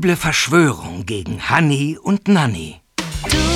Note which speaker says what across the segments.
Speaker 1: üble Verschwörung gegen Hanni und Nanni.
Speaker 2: Du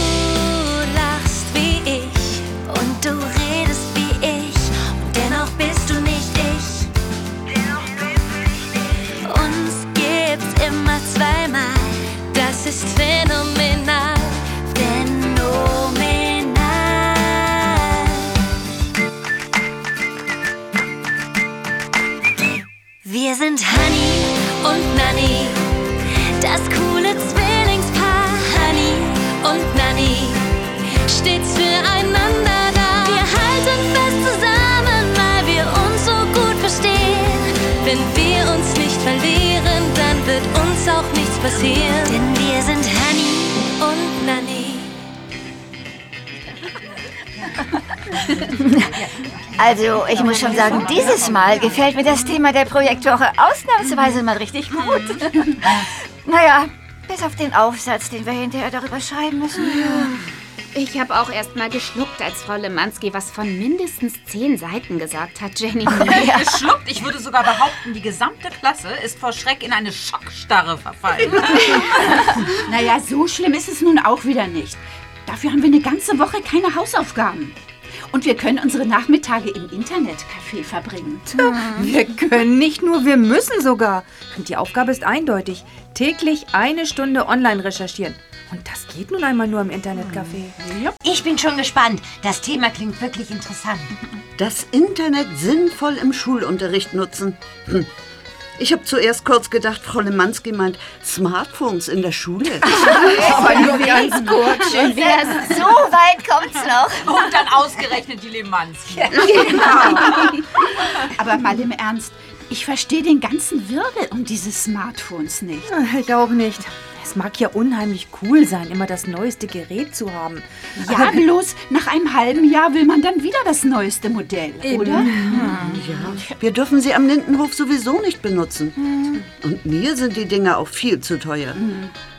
Speaker 3: Also, ich muss schon sagen, dieses Mal gefällt mir das Thema der Projektwoche ausnahmsweise mal richtig gut. Naja, bis auf den Aufsatz, den wir hinterher darüber schreiben müssen.
Speaker 4: Ich habe auch erst mal geschluckt, als Frau Lemanski was von mindestens zehn Seiten gesagt hat, Jenny.
Speaker 5: Geschluckt. Ich würde sogar behaupten, die gesamte Klasse ist vor Schreck in eine Schockstarre verfallen.
Speaker 6: Naja, so schlimm ist es nun auch wieder nicht. Dafür haben wir eine ganze Woche keine Hausaufgaben. Und wir können unsere Nachmittage im Internetcafé verbringen.
Speaker 7: Wir können nicht nur, wir müssen sogar. Und die Aufgabe ist eindeutig. Täglich eine Stunde online recherchieren. Und das geht nun einmal nur im Internetcafé.
Speaker 8: Ich bin schon gespannt. Das Thema klingt wirklich interessant.
Speaker 9: Das Internet sinnvoll im Schulunterricht nutzen. Ich habe zuerst kurz gedacht, Frau Lemanski meint Smartphones in der Schule.
Speaker 3: Aber nur ganz kurz.
Speaker 4: Schön wär's.
Speaker 3: So weit kommt's noch.
Speaker 5: Und dann ausgerechnet die Lemanski.
Speaker 6: Aber mal im Ernst, ich verstehe den ganzen Wirbel um diese Smartphones nicht.
Speaker 7: Ich auch nicht. Es mag ja unheimlich cool sein, immer das neueste Gerät zu haben.
Speaker 6: Ja, bloß nach einem halben Jahr will man dann wieder das neueste Modell, oder?
Speaker 9: Ja, wir dürfen sie am Lindenhof sowieso nicht benutzen. Und mir sind die Dinger auch viel zu teuer.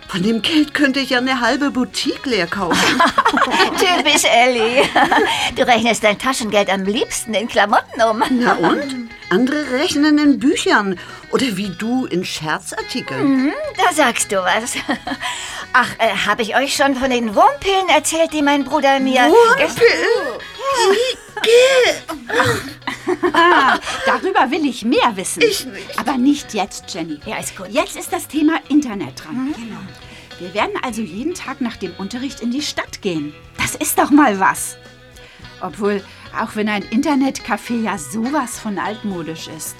Speaker 9: Von dem Geld könnte ich ja eine halbe Boutique leer kaufen.
Speaker 3: Typisch Ellie. Du rechnest dein Taschengeld am liebsten in Klamotten um.
Speaker 9: Na und? Andere rechnen in Büchern oder wie du in Scherzartikeln.
Speaker 3: Mhm, da sagst du was. Ach, äh, habe ich euch schon von den Wurmpillen erzählt, die mein Bruder mir...
Speaker 9: Wurmpillen?
Speaker 6: Ah, darüber will ich mehr wissen.
Speaker 9: Ich nicht.
Speaker 6: Aber nicht jetzt, Jenny.
Speaker 3: Ja, ist gut.
Speaker 6: Jetzt ist das Thema Internet dran. Genau. Wir werden also jeden Tag nach dem Unterricht in die Stadt gehen. Das ist doch mal was. Obwohl, auch wenn ein Internetcafé ja sowas von altmodisch ist.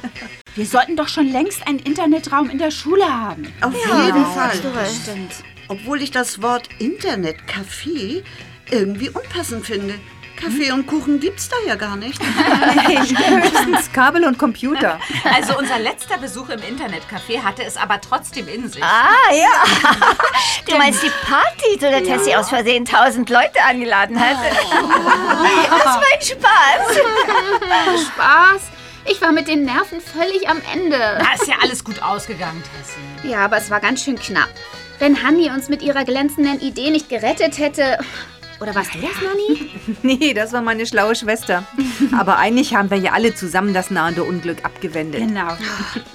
Speaker 6: Wir sollten doch schon längst einen Internetraum in der Schule haben.
Speaker 9: Auf jeden Fall.
Speaker 3: recht.
Speaker 9: Stimmt. Obwohl ich das Wort Internetcafé irgendwie unpassend finde. Kaffee und Kuchen gibt's da ja gar nicht.
Speaker 7: Höchstens Kabel und Computer.
Speaker 5: Also unser letzter Besuch im Internetcafé hatte es aber trotzdem in sich.
Speaker 3: Ah, ja. Du meinst die Party, zu der Tessie aus Versehen tausend Leute angeladen hat? Das war ein Spaß.
Speaker 4: Spaß. Ich war mit den Nerven völlig am Ende.
Speaker 5: Da ist ja alles gut ausgegangen, Tessie.
Speaker 4: Ja, aber es war ganz schön knapp. Wenn Hanni uns mit ihrer glänzenden Idee nicht gerettet hätte. Oder warst du das, Nanni?
Speaker 7: Nee, das war meine schlaue Schwester. Aber eigentlich haben wir ja alle zusammen das nahende Unglück abgewendet.
Speaker 6: Genau.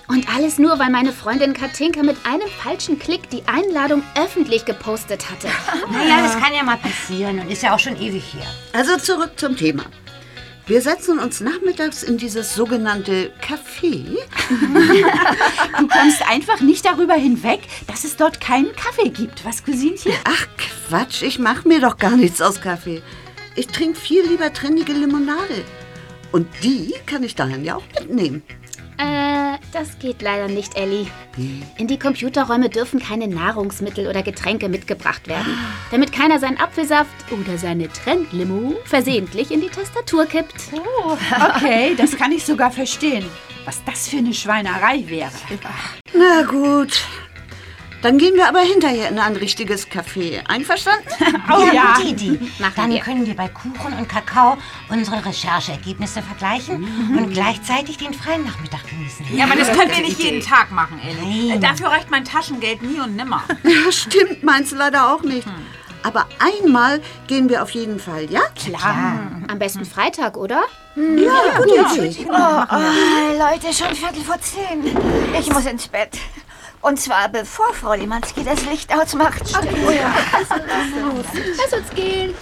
Speaker 4: Und alles nur, weil meine Freundin Katinka mit einem falschen Klick die Einladung öffentlich gepostet hatte.
Speaker 8: Naja, das kann ja mal passieren und ist ja auch schon ewig her.
Speaker 9: Also zurück zum Thema. Wir setzen uns nachmittags in dieses sogenannte Café.
Speaker 6: Du kommst einfach nicht darüber hinweg, dass es dort keinen Kaffee gibt. Was, Cousinchen?
Speaker 9: Ach Quatsch, ich mache mir doch gar nichts aus Kaffee. Ich trinke viel lieber trennige Limonade. Und die kann ich dahin ja auch mitnehmen.
Speaker 4: Äh, das geht leider nicht, Ellie. In die Computerräume dürfen keine Nahrungsmittel oder Getränke mitgebracht werden, damit keiner seinen Apfelsaft oder seine Trendlimo versehentlich in die Tastatur kippt.
Speaker 6: Okay, das kann ich sogar verstehen. Was das für eine Schweinerei wäre.
Speaker 9: Na gut. Dann gehen wir aber hinterher in ein richtiges Café. Einverstanden?
Speaker 6: Oh ja.
Speaker 8: gute Idee. Dann können wir bei Kuchen und Kakao unsere Rechercheergebnisse vergleichen und gleichzeitig den freien Nachmittag genießen.
Speaker 5: Ja, aber das können wir nicht jeden Tag machen, Ellie. Äh, Dafür reicht mein Taschengeld nie und nimmer.
Speaker 9: Ja, stimmt, meins leider auch nicht. Aber einmal gehen wir auf jeden Fall, ja?
Speaker 4: Klar. Am besten Freitag, oder?
Speaker 9: Ja, gute Idee.
Speaker 3: Oh, oh, Leute, schon Viertel vor zehn. Ich muss ins Bett. Und zwar bevor Frau Limanski das Licht ausmacht. Oh ja.
Speaker 4: Lass uns gehen.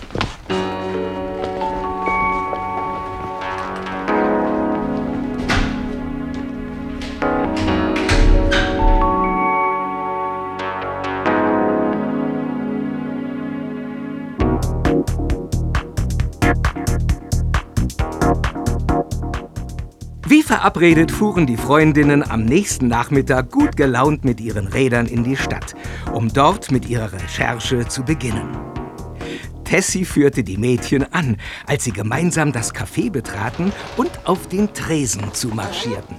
Speaker 1: Wie verabredet fuhren die Freundinnen am nächsten Nachmittag gut gelaunt mit ihren Rädern in die Stadt, um dort mit ihrer Recherche zu beginnen. Tessie führte die Mädchen an, als sie gemeinsam das Café betraten und auf den Tresen zumarschierten.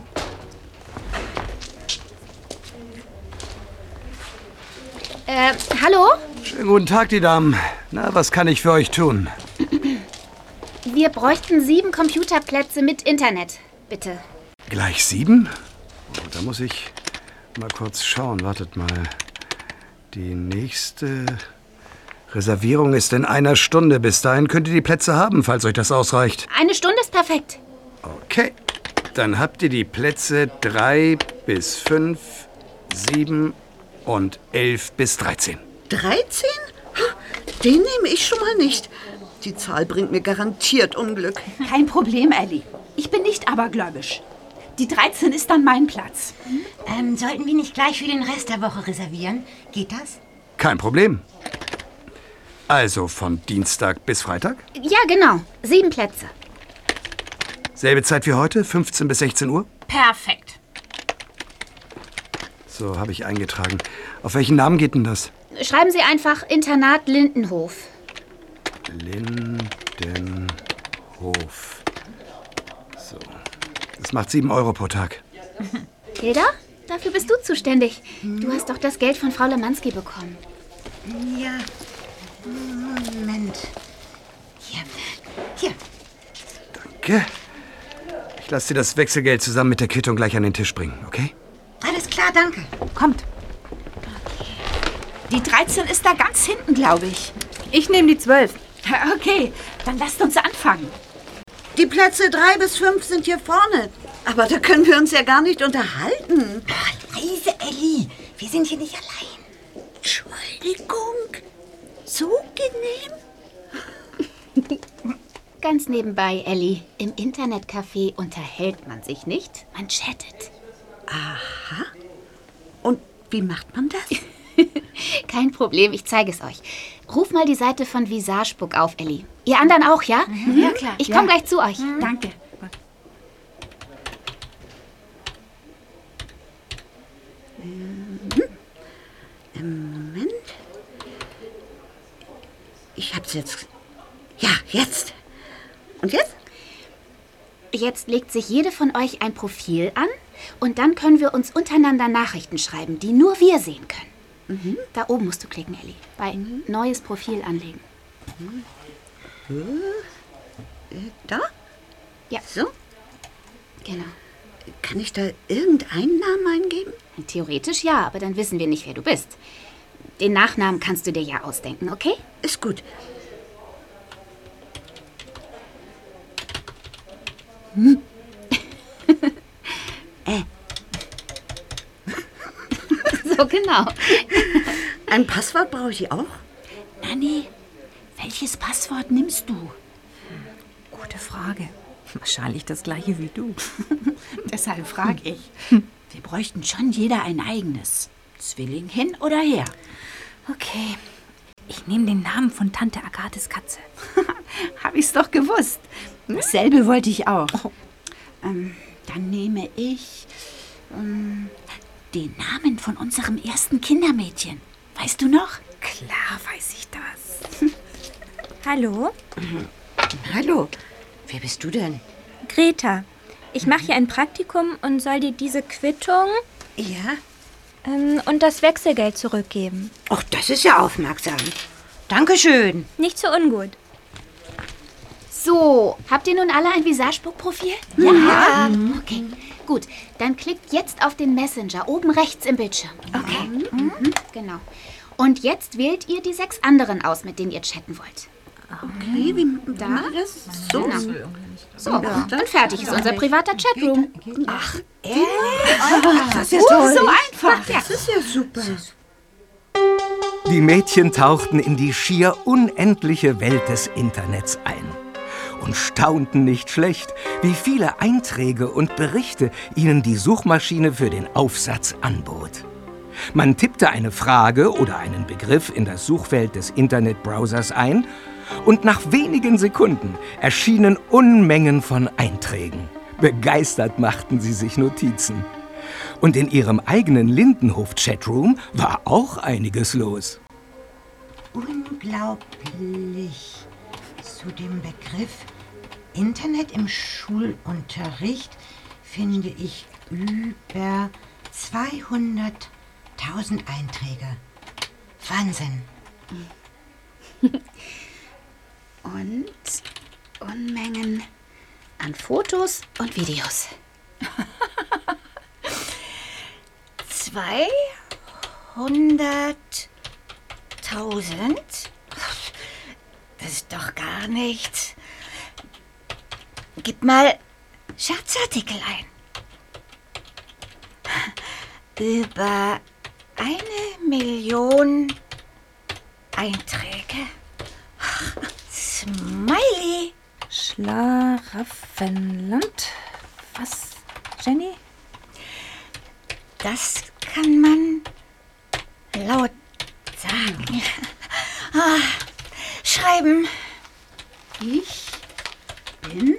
Speaker 4: Äh, hallo?
Speaker 10: Schönen guten Tag, die Damen. Na, was kann ich für euch tun?
Speaker 4: Wir bräuchten sieben Computerplätze mit Internet. Bitte.
Speaker 10: Gleich sieben? Oh, da muss ich mal kurz schauen. Wartet mal. Die nächste Reservierung ist in einer Stunde. Bis dahin könnt ihr die Plätze haben, falls euch das ausreicht.
Speaker 4: Eine Stunde ist perfekt.
Speaker 10: Okay. Dann habt ihr die Plätze drei bis fünf, sieben und elf bis dreizehn.
Speaker 9: 13? Ha, Den nehme ich schon mal nicht. Die Zahl bringt mir garantiert Unglück.
Speaker 6: Kein Problem, Ellie. Ich bin nicht abergläubisch. Die 13 ist dann mein Platz.
Speaker 8: Ähm, sollten wir nicht gleich für den Rest der Woche reservieren? Geht das?
Speaker 10: Kein Problem. Also von Dienstag bis Freitag?
Speaker 4: Ja, genau. Sieben Plätze.
Speaker 10: Selbe Zeit wie heute, 15 bis 16 Uhr?
Speaker 5: Perfekt.
Speaker 10: So, habe ich eingetragen. Auf welchen Namen geht denn das?
Speaker 4: Schreiben Sie einfach Internat Lindenhof.
Speaker 10: Lindenhof. Das macht 7 Euro pro Tag.
Speaker 4: Hilda, dafür bist du zuständig. Du hast doch das Geld von Frau Lemanski bekommen.
Speaker 8: Ja. Moment. Hier. Hier.
Speaker 10: Danke. Ich lasse dir das Wechselgeld zusammen mit der Quittung gleich an den Tisch bringen, okay?
Speaker 8: Alles klar, danke.
Speaker 6: Kommt. Die 13 ist da ganz hinten, glaube ich.
Speaker 7: Ich nehme die 12.
Speaker 6: Okay, dann lasst uns anfangen.
Speaker 9: Die Plätze drei bis fünf sind hier vorne. Aber da können wir uns ja gar nicht unterhalten.
Speaker 8: Oh, leise, Ellie. Wir sind hier nicht allein.
Speaker 9: Entschuldigung. So genehm?
Speaker 4: Ganz nebenbei, Ellie. Im Internetcafé unterhält man sich nicht, man chattet.
Speaker 9: Aha. Und wie macht man das?
Speaker 4: Kein Problem, ich zeige es euch. Ruf mal die Seite von Visagebook auf, Ellie. Ihr anderen auch, ja?
Speaker 6: Ja, klar.
Speaker 4: Ich komme gleich zu euch.
Speaker 6: Danke.
Speaker 9: Moment. Ich hab's jetzt. Ja, jetzt. Und jetzt?
Speaker 4: Jetzt legt sich jede von euch ein Profil an und dann können wir uns untereinander Nachrichten schreiben, die nur wir sehen können. Da oben musst du klicken, Ellie. Bei Neues Profil anlegen.
Speaker 9: Da?
Speaker 4: Ja.
Speaker 9: So?
Speaker 4: Genau.
Speaker 9: Kann ich da irgendeinen Namen eingeben?
Speaker 4: Theoretisch ja, aber dann wissen wir nicht, wer du bist. Den Nachnamen kannst du dir ja ausdenken, okay?
Speaker 9: Ist gut.
Speaker 4: So genau.
Speaker 9: Ein Passwort brauche ich auch?
Speaker 6: Nanni, welches Passwort nimmst du?
Speaker 7: Gute Frage. Wahrscheinlich das gleiche wie du.
Speaker 6: Deshalb frage ich. Wir bräuchten schon jeder ein eigenes. Zwilling hin oder her.
Speaker 7: Okay. Ich nehme den Namen von Tante Agathes Katze.
Speaker 6: Hab ich's doch gewusst. Dasselbe wollte ich auch. Ähm, dann nehme ich ähm, den Namen von unserem ersten Kindermädchen. Weißt du noch?
Speaker 7: Klar weiß ich das.
Speaker 11: Hallo,
Speaker 8: Hallo. Wer bist du denn?
Speaker 11: Greta. Ich mache hier ein Praktikum und soll dir diese Quittung
Speaker 8: Ja?
Speaker 11: ähm, und das Wechselgeld zurückgeben.
Speaker 8: Ach, das ist ja aufmerksam. Dankeschön.
Speaker 11: Nicht so ungut.
Speaker 4: So, habt ihr nun alle ein Visagebook-Profil? Ja. Okay, gut. Dann klickt jetzt auf den Messenger oben rechts im Bildschirm. Okay. Mhm. Genau. Und jetzt wählt ihr die sechs anderen aus, mit denen ihr chatten wollt.
Speaker 9: Okay, wie, wie mache ich das? So?
Speaker 4: Genau. So, dann fertig ist unser privater Chatroom. Ach,
Speaker 6: Das ist ja toll. So einfach.
Speaker 7: Das ist ja super.
Speaker 1: Die Mädchen tauchten in die schier unendliche Welt des Internets ein und staunten nicht schlecht, wie viele Einträge und Berichte ihnen die Suchmaschine für den Aufsatz anbot. Man tippte eine Frage oder einen Begriff in das Suchfeld des Internetbrowsers ein und nach wenigen Sekunden erschienen Unmengen von Einträgen. Begeistert machten sie sich Notizen. Und in ihrem eigenen Lindenhof-Chatroom war auch einiges los.
Speaker 8: Unglaublich. Zu dem Begriff Internet im Schulunterricht finde ich über 200.000 Einträge. Wahnsinn.
Speaker 4: Und Unmengen an Fotos und Videos.
Speaker 3: Zweihunderttausend? Das ist doch gar nichts. Gib mal Scherzartikel ein. Über eine Million Einträge. Smiley.
Speaker 7: Schlaraffenland. Was, Jenny?
Speaker 3: Das kann man laut sagen. Ah, schreiben.
Speaker 6: Ich bin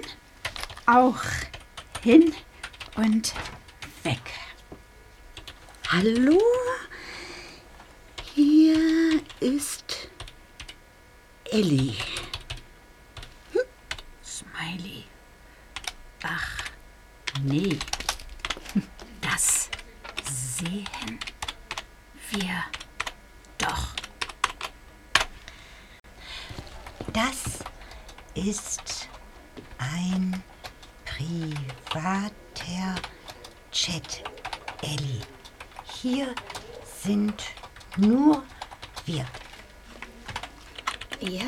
Speaker 6: auch hin und weg.
Speaker 9: Hallo? Hier ist Ellie.
Speaker 6: Smiley. Ach, nee. Das sehen wir doch.
Speaker 8: Das ist ein privater Chat, Ellie. Hier sind nur wir.
Speaker 4: Wir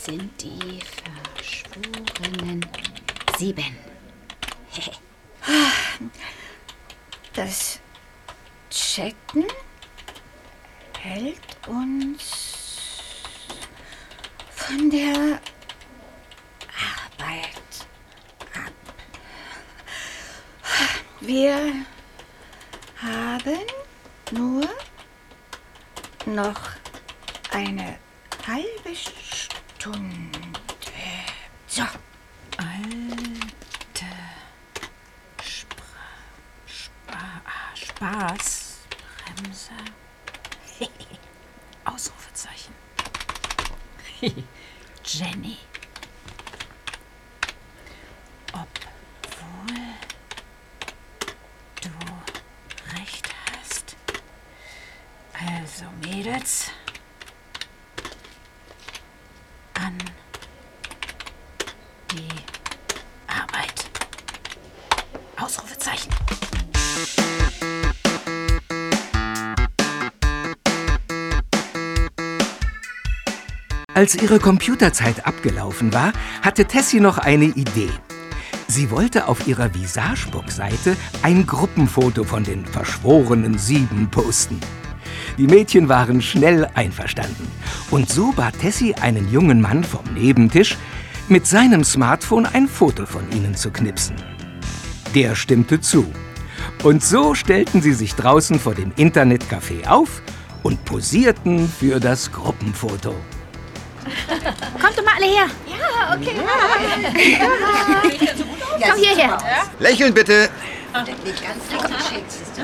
Speaker 4: sind die verschworenen Sieben.
Speaker 3: Das Chatten hält uns von der Arbeit ab. Wir haben nur noch eine halbe Stunde. So.
Speaker 6: Alte Spra Spa Spaß. Bremse. Ausrufezeichen. Jenny. Obwohl du recht hast. Also, Mädels.
Speaker 1: Als ihre Computerzeit abgelaufen war, hatte Tessie noch eine Idee. Sie wollte auf ihrer Visagebook-Seite ein Gruppenfoto von den verschworenen Sieben posten. Die Mädchen waren schnell einverstanden. Und so bat Tessie einen jungen Mann vom Nebentisch, mit seinem Smartphone ein Foto von ihnen zu knipsen. Der stimmte zu. Und so stellten sie sich draußen vor dem Internetcafé auf und posierten für das Gruppenfoto.
Speaker 4: Kommt doch mal alle her.
Speaker 3: Ja, okay.
Speaker 4: Komm hierher.
Speaker 12: Lächeln bitte.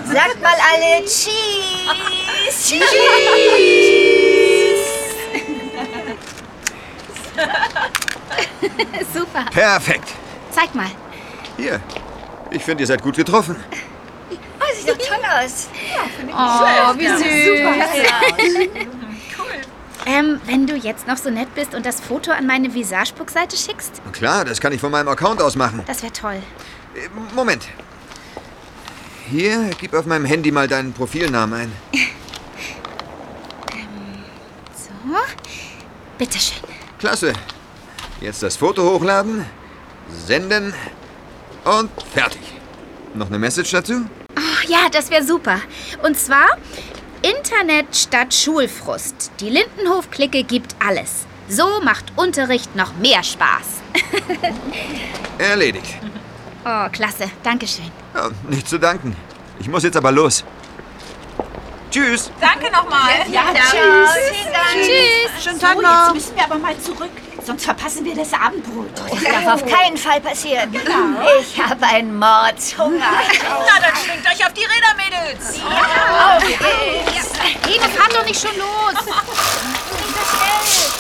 Speaker 3: Sagt mal alle Cheese. Cheese.
Speaker 4: Super.
Speaker 12: Perfekt.
Speaker 4: Zeig mal.
Speaker 12: Hier. Ich finde, ihr seid gut getroffen.
Speaker 3: Oh, sieht doch toll aus.
Speaker 4: Oh, wie süß.
Speaker 3: Super.
Speaker 4: Ähm, wenn du jetzt noch so nett bist und das Foto an meine Visagebook-Seite schickst,
Speaker 12: Na klar, das kann ich von meinem Account aus machen.
Speaker 4: das wäre toll.
Speaker 12: Äh, Moment. Hier, gib auf meinem Handy mal deinen Profilnamen ein.
Speaker 4: So. Bitteschön.
Speaker 12: Klasse. Jetzt das Foto hochladen. Senden und fertig. Noch eine Message dazu?
Speaker 4: Ach ja, das wäre super. Und zwar Internet statt Schulfrust. Die Lindenhof-Clique gibt alles. So macht Unterricht noch mehr Spaß.
Speaker 12: Erledigt.
Speaker 4: Oh, klasse. Dankeschön.
Speaker 12: Ja, nicht zu danken. Ich muss jetzt aber los. Tschüss.
Speaker 5: Danke nochmal.
Speaker 6: Ja,
Speaker 3: Dank.
Speaker 6: tschüss.
Speaker 3: Vielen Dank.
Speaker 6: Tschüss.
Speaker 9: Schönen
Speaker 6: So,
Speaker 9: Tag noch.
Speaker 6: jetzt müssen wir aber mal zurück, sonst verpassen wir das Abendbrot.
Speaker 3: Das darf auf keinen Fall passieren. Ich habe einen Mordshunger.
Speaker 5: Na, dann schwingt euch auf die Räder, Mädels.
Speaker 3: Auf geht's.
Speaker 4: Ine, fahrt doch nicht schon los.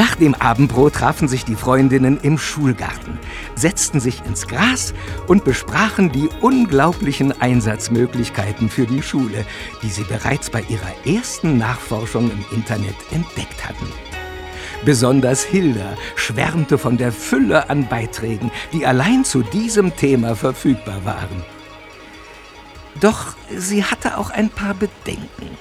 Speaker 1: Nach dem Abendbrot trafen sich die Freundinnen im Schulgarten, setzten sich ins Gras und besprachen die unglaublichen Einsatzmöglichkeiten für die Schule, die sie bereits bei ihrer ersten Nachforschung im Internet entdeckt hatten. Besonders Hilda schwärmte von der Fülle an Beiträgen, die allein zu diesem Thema verfügbar waren. Doch sie hatte auch ein paar Bedenken.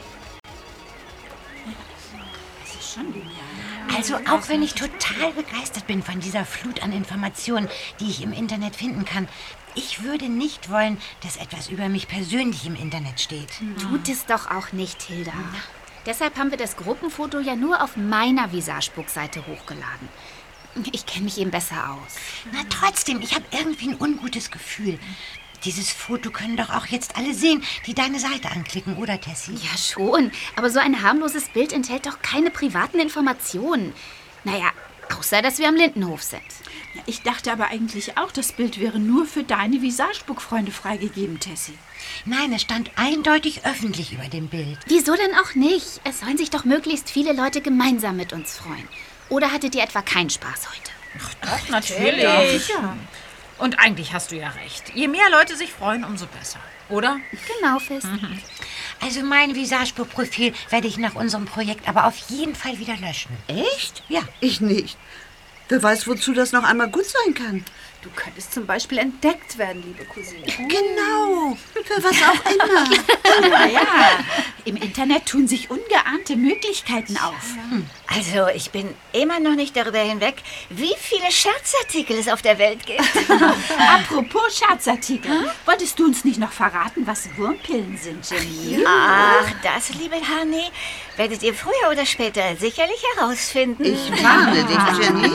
Speaker 8: Also auch wenn ich total begeistert bin von dieser Flut an Informationen, die ich im Internet finden kann, ich würde nicht wollen, dass etwas über mich persönlich im Internet steht.
Speaker 4: Tut es doch auch nicht, Hilda. Deshalb haben wir das Gruppenfoto ja nur auf meiner Visagebook-Seite hochgeladen. Ich kenne mich eben besser aus.
Speaker 8: Na trotzdem, ich habe irgendwie ein ungutes Gefühl. Dieses Foto können doch auch jetzt alle sehen, die deine Seite anklicken, oder Tessie?
Speaker 4: Ja, schon. Aber so ein harmloses Bild enthält doch keine privaten Informationen. Naja, außer dass wir am Lindenhof sind.
Speaker 6: Ich dachte aber eigentlich auch, das Bild wäre nur für deine Visagebuch-Freunde freigegeben, Tessie.
Speaker 8: Nein, es stand eindeutig öffentlich über dem Bild.
Speaker 4: Wieso denn auch nicht? Es sollen sich doch möglichst viele Leute gemeinsam mit uns freuen. Oder hattet ihr etwa keinen Spaß heute?
Speaker 5: Doch, natürlich. Und eigentlich hast du ja recht. Je mehr Leute sich freuen, umso besser. Oder?
Speaker 4: Genau, Fist.
Speaker 8: Also mein Visagebuch-Profil werde ich nach unserem Projekt aber auf jeden Fall wieder löschen.
Speaker 9: Echt?
Speaker 8: Ja.
Speaker 9: Ich nicht. Wer weiß, wozu das noch einmal gut sein kann.
Speaker 7: Du könntest zum Beispiel entdeckt werden, liebe Cousine.
Speaker 9: Genau. Für was auch immer.
Speaker 6: Naja, im Internet tun sich ungeahnte Möglichkeiten auf.
Speaker 3: Also, ich bin immer noch nicht darüber hinweg, wie viele Scherzartikel es auf der Welt gibt.
Speaker 6: Apropos Scherzartikel, wolltest du uns nicht noch verraten, was Wurmpillen sind, Jenny?
Speaker 3: Ach, das, liebe Honey, werdet ihr früher oder später sicherlich herausfinden.
Speaker 9: Ich warne dich, Jenny.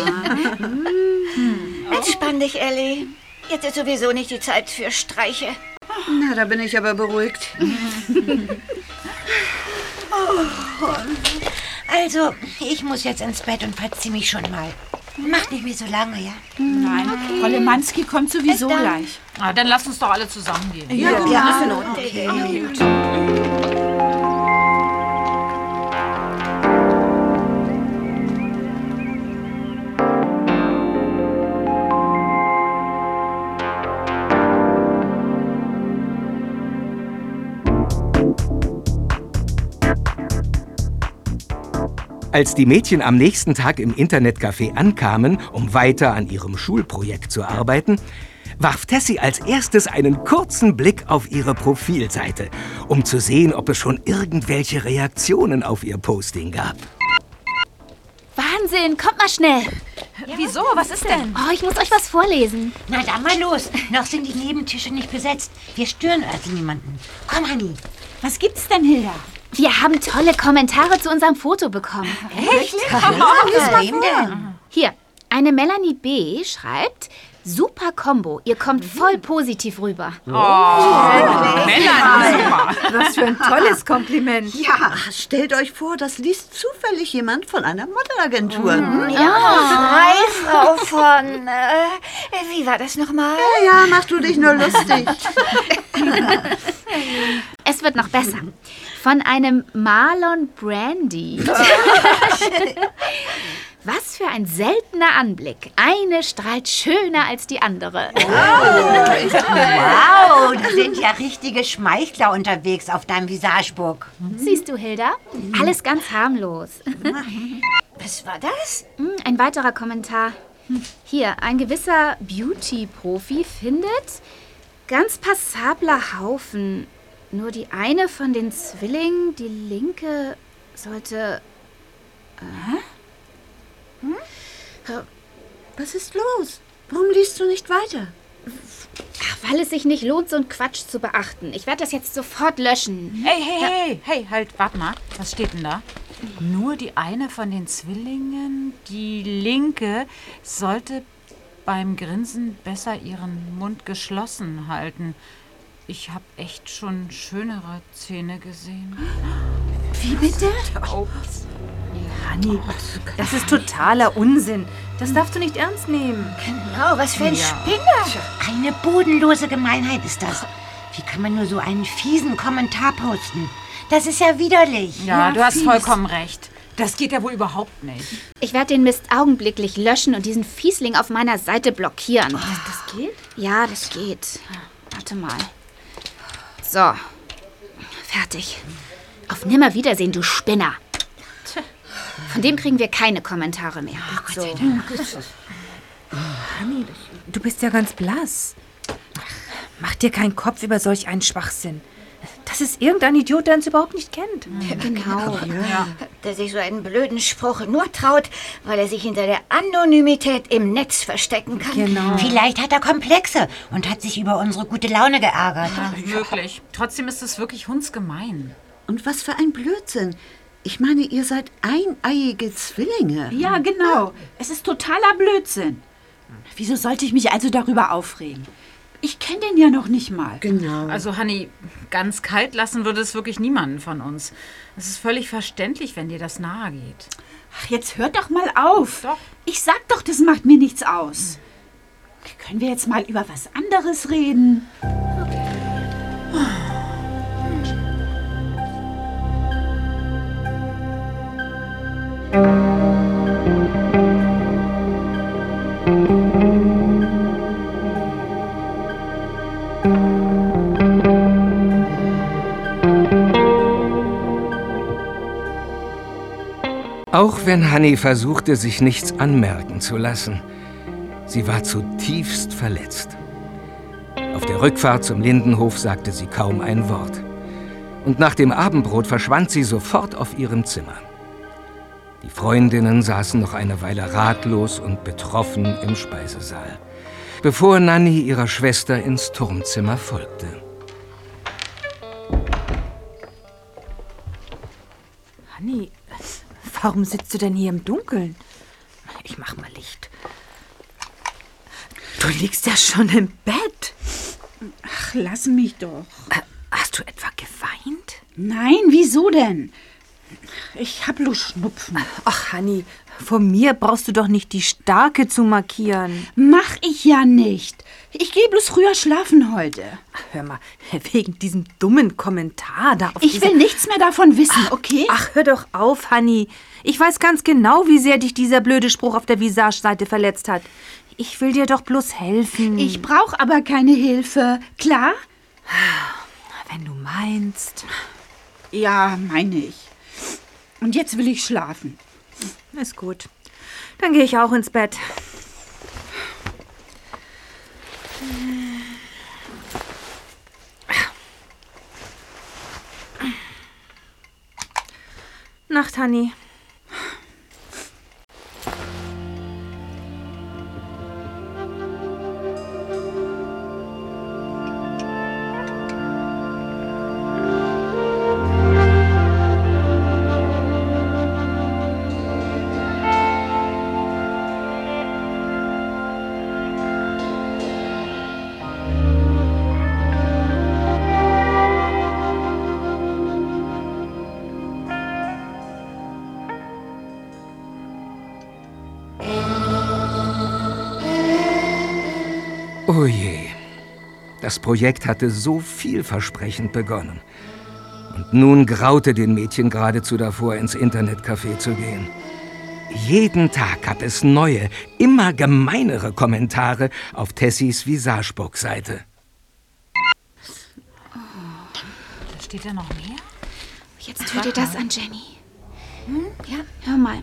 Speaker 3: Entspann dich, Ellie. Jetzt ist sowieso nicht die Zeit für Streiche.
Speaker 9: Na, da bin ich aber beruhigt.
Speaker 8: Also, ich muss jetzt ins Bett und verziehe mich schon mal. Macht nicht mehr so lange, ja?
Speaker 6: Nein, Frau Lemanski kommt sowieso gleich.
Speaker 5: Ah, dann lass uns doch alle zusammen gehen.
Speaker 6: Ja,
Speaker 3: Ja, ist in Ordnung.
Speaker 1: Als die Mädchen am nächsten Tag im Internetcafé ankamen, um weiter an ihrem Schulprojekt zu arbeiten, warf Tessie als erstes einen kurzen Blick auf ihre Profilseite, um zu sehen, ob es schon irgendwelche Reaktionen auf ihr Posting gab.
Speaker 4: Wahnsinn, kommt mal schnell.
Speaker 5: Wieso? Was ist denn?
Speaker 4: Oh, ich muss euch was vorlesen.
Speaker 8: Na dann mal los. Noch sind die Nebentische nicht besetzt. Wir stören also niemanden. Komm, Hanni.
Speaker 6: Was gibt's denn, Hilda?
Speaker 4: Wir haben tolle Kommentare zu unserem Foto bekommen.
Speaker 8: Echt? Wem denn?
Speaker 4: Hier, eine Melanie B. schreibt, super Combo, ihr kommt voll positiv rüber.
Speaker 5: Melanie, super.
Speaker 7: Was für ein tolles Kompliment.
Speaker 9: Ja, stellt euch vor, das liest zufällig jemand von einer Modelagentur. Hm?
Speaker 3: Hi, Frau von... Äh, wie war das nochmal?
Speaker 9: Ja, ja, mach du dich nur lustig.
Speaker 4: Es wird noch besser. Von einem Marlon Brandy. Was für ein seltener Anblick. Eine strahlt schöner als die andere.
Speaker 8: Wow, die sind ja richtige Schmeichler unterwegs auf deinem Visagebook.
Speaker 4: Siehst du, Hilda? Alles ganz harmlos.
Speaker 3: Was war das?
Speaker 4: Hm, Ein weiterer Kommentar. Hier, ein gewisser Beauty-Profi findet, ganz passabler Haufen. Nur die eine von den Zwillingen, die linke, sollte. Äh,
Speaker 9: Was ist los? Warum liest du nicht weiter?
Speaker 4: Ach, weil es sich nicht lohnt, so einen Quatsch zu beachten. Ich werde das jetzt sofort löschen.
Speaker 5: Hey, hey, hey, hey, halt, warte mal. Was steht denn da? Nur die eine von den Zwillingen, die linke, sollte beim Grinsen besser ihren Mund geschlossen halten. Ich habe echt schon schönere Zähne gesehen.
Speaker 7: Wie bitte? Hanni, das ist totaler Unsinn. Das darfst du nicht ernst nehmen.
Speaker 3: Genau, was für ein Spinner.
Speaker 8: Eine bodenlose Gemeinheit ist das. Wie kann man nur so einen fiesen Kommentar posten? Das ist ja widerlich.
Speaker 5: Ja, du hast vollkommen recht. Das geht ja wohl überhaupt nicht.
Speaker 4: Ich werde den Mist augenblicklich löschen und diesen Fiesling auf meiner Seite blockieren.
Speaker 7: Das geht?
Speaker 4: Ja, das geht. Warte mal. So. Fertig. Auf Nimmerwiedersehen, du Spinner. Von dem kriegen wir keine Kommentare mehr. so.
Speaker 7: Hanni, du bist ja ganz blass. Mach dir keinen Kopf über solch einen Schwachsinn. Das ist irgendein Idiot, der uns überhaupt nicht kennt.
Speaker 4: Genau.
Speaker 3: Der sich so einen blöden Spruch nur traut, weil er sich hinter der Anonymität im Netz verstecken kann.
Speaker 7: Genau.
Speaker 8: Vielleicht hat er Komplexe und hat sich über unsere gute Laune geärgert.
Speaker 5: Wirklich. Trotzdem ist es wirklich hundsgemein.
Speaker 9: Und was für ein Blödsinn. Ich meine, ihr seid eineiige Zwillinge.
Speaker 6: Ja, genau. Es ist totaler Blödsinn. Wieso sollte ich mich also darüber aufregen? Ich kenne den ja noch nicht mal.
Speaker 9: Genau.
Speaker 5: Also, Hanni, ganz kalt lassen würde es wirklich niemanden von uns. Es ist völlig verständlich, wenn dir das nahe geht.
Speaker 6: Ach, jetzt hört doch mal auf.
Speaker 5: Doch.
Speaker 6: Ich sag doch, das macht mir nichts aus. Können wir jetzt mal über was anderes reden?
Speaker 1: Auch wenn Hanni versuchte, sich nichts anmerken zu lassen, sie war zutiefst verletzt. Auf der Rückfahrt zum Lindenhof sagte sie kaum ein Wort. Und nach dem Abendbrot verschwand sie sofort auf ihrem Zimmer. Die Freundinnen saßen noch eine Weile ratlos und betroffen im Speisesaal, bevor Nanni ihrer Schwester ins Turmzimmer folgte.
Speaker 7: Hanni, warum sitzt du denn hier im Dunkeln? Ich mach mal Licht. Du liegst ja schon im Bett.
Speaker 6: Ach, lass mich doch.
Speaker 7: Äh, Hast du etwa geweint?
Speaker 6: Nein, wieso denn? Ich hab bloß Schnupfen.
Speaker 7: Ach, Hanni, vor mir brauchst du doch nicht die Starke zu markieren.
Speaker 6: Mach ich ja nicht. Ich gehe bloß früher schlafen heute.
Speaker 7: Ach, hör mal, wegen diesem dummen Kommentar da auf
Speaker 6: Ich will nichts mehr davon wissen, okay?
Speaker 7: Ach, hör doch auf, Hanni. Ich weiß ganz genau, wie sehr dich dieser blöde Spruch auf der Visage-Seite verletzt hat. Ich will dir doch bloß helfen.
Speaker 6: Ich brauche aber keine Hilfe. Klar?
Speaker 7: Wenn du meinst.
Speaker 6: Ja, meine ich. Und jetzt will ich schlafen.
Speaker 7: Ist gut. Dann gehe ich auch ins Bett. Nacht, Hanni.
Speaker 1: Das Projekt hatte so vielversprechend begonnen. Und nun graute den Mädchen geradezu davor, ins Internetcafé zu gehen. Jeden Tag gab es neue, immer gemeinere Kommentare auf Tessys Visagebook-Seite.
Speaker 5: Steht da noch mehr?
Speaker 4: Jetzt hör dir das an, Jenny. Hm? Ja? Hör mal.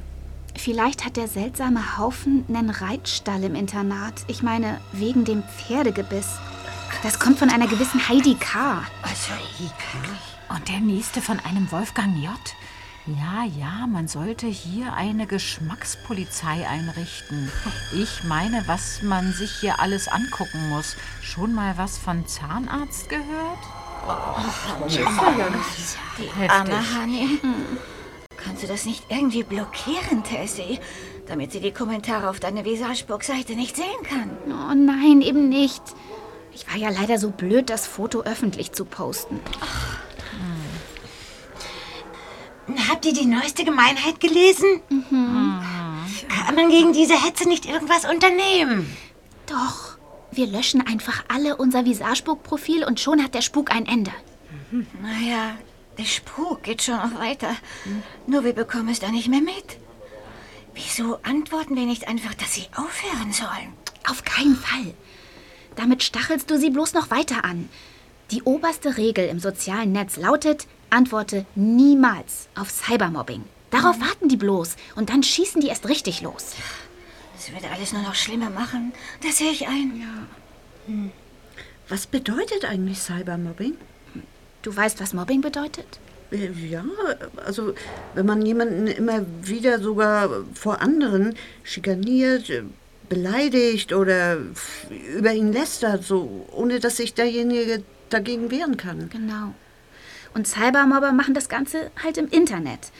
Speaker 4: Vielleicht hat der seltsame Haufen einen Reitstall im Internat. Ich meine, wegen dem Pferdegebiss. Das kommt von einer gewissen Heidi K.
Speaker 8: Also,
Speaker 5: Und der nächste von einem Wolfgang J. Ja, ja, man sollte hier eine Geschmackspolizei einrichten. Ich meine, was man sich hier alles angucken muss. Schon mal was von Zahnarzt gehört?
Speaker 3: Die arme Honey. Kannst du das nicht irgendwie blockieren, Tessie? Damit sie die Kommentare auf deiner Visagebook-Seite nicht sehen kann.
Speaker 4: Oh nein, eben nicht. Ich war ja leider so blöd, das Foto öffentlich zu posten.
Speaker 8: Habt ihr die neueste Gemeinheit gelesen? Kann man gegen diese Hetze nicht irgendwas unternehmen?
Speaker 4: Doch. Wir löschen einfach alle unser Visagebook-Profil und schon hat der Spuk ein Ende.
Speaker 3: Naja, der Spuk geht schon noch weiter. Nur wir bekommen es da nicht mehr mit. Wieso antworten wir nicht einfach, dass sie aufhören sollen?
Speaker 4: Auf keinen Fall. Damit stachelst du sie bloß noch weiter an. Die oberste Regel im sozialen Netz lautet, antworte niemals auf Cybermobbing. Darauf warten die bloß und dann schießen die erst richtig los.
Speaker 3: Das wird alles nur noch schlimmer machen. Das sehe ich ein.
Speaker 9: Was bedeutet eigentlich Cybermobbing?
Speaker 4: Du weißt, was Mobbing bedeutet?
Speaker 9: Äh, Ja, also wenn man jemanden immer wieder sogar vor anderen schikaniert, äh, beleidigt oder über ihn lästert, so ohne dass sich derjenige dagegen wehren kann.
Speaker 4: Genau. Und Cybermobber machen das Ganze halt im Internet.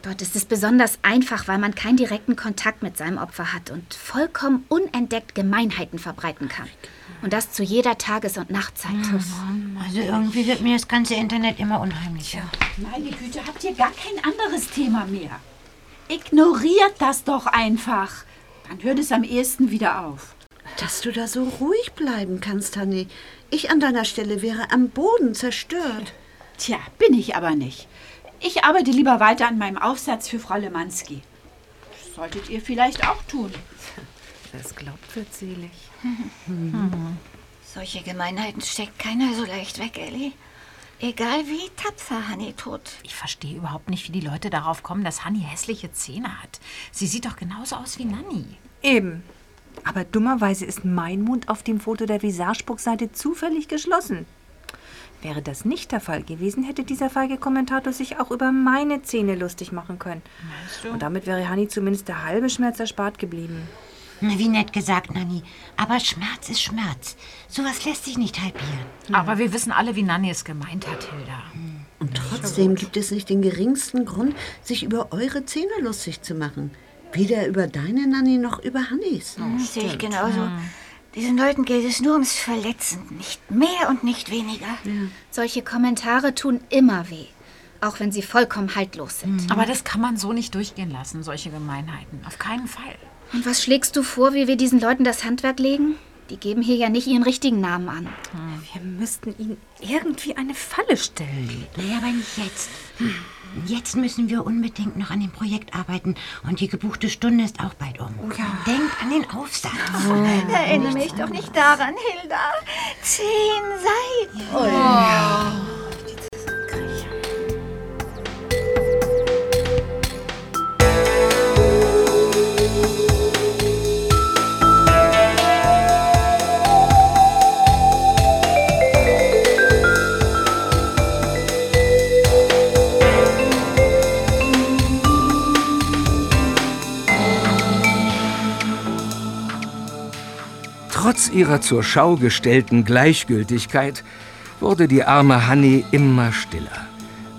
Speaker 4: Dort ist es besonders einfach, weil man keinen direkten Kontakt mit seinem Opfer hat und vollkommen unentdeckt Gemeinheiten verbreiten kann. Und das zu jeder Tages- und Nachtzeit.
Speaker 8: Also irgendwie wird mir das ganze Internet immer unheimlicher.
Speaker 6: Meine Güte, habt ihr gar kein anderes Thema mehr? Ignoriert das doch einfach. Dann hört es am ehesten wieder auf.
Speaker 9: Dass du da so ruhig bleiben kannst, Hanni. Ich an deiner Stelle wäre am Boden zerstört.
Speaker 6: Tja, bin ich aber nicht. Ich arbeite lieber weiter an meinem Aufsatz für Frau Lemanski. Das solltet ihr vielleicht auch tun.
Speaker 7: Das glaubt wird selig.
Speaker 3: Solche Gemeinheiten steckt keiner so leicht weg, Ellie. Egal wie tapfer Honey tut.
Speaker 5: Ich verstehe überhaupt nicht, wie die Leute darauf kommen, dass Hanni hässliche Zähne hat. Sie sieht doch genauso aus wie Nanni.
Speaker 7: Eben. Aber dummerweise ist mein Mund auf dem Foto der Visagebook-Seite zufällig geschlossen. Wäre das nicht der Fall gewesen, hätte dieser feige Kommentator sich auch über meine Zähne lustig machen können. Und damit wäre Hanni zumindest der halbe Schmerz erspart geblieben.
Speaker 8: Wie nett gesagt, Nanni. Aber Schmerz ist Schmerz. Sowas lässt sich nicht halbieren.
Speaker 5: Aber wir wissen alle, wie Nanni es gemeint hat, Hilda.
Speaker 9: Und trotzdem gibt es nicht den geringsten Grund, sich über eure Zähne lustig zu machen. Weder über deine Nanni noch über Hannis.
Speaker 3: Hm, Sehe ich genauso. Diesen Leuten geht es nur ums Verletzen. Nicht mehr und nicht weniger.
Speaker 4: Solche Kommentare tun immer weh. Auch wenn sie vollkommen haltlos sind.
Speaker 5: Aber das kann man so nicht durchgehen lassen, solche Gemeinheiten. Auf keinen Fall.
Speaker 4: Und was schlägst du vor, wie wir diesen Leuten das Handwerk legen? Die geben hier ja nicht ihren richtigen Namen an.
Speaker 7: Wir müssten ihnen irgendwie eine Falle stellen.
Speaker 8: Naja, aber nicht jetzt. Jetzt müssen wir unbedingt noch an dem Projekt arbeiten. Und die gebuchte Stunde ist auch bald um. Denkt an den Aufsatz.
Speaker 3: Erinnere mich doch nicht daran, Hilda. Zehn Seiten.
Speaker 1: Trotz ihrer zur Schau gestellten Gleichgültigkeit wurde die arme Hanni immer stiller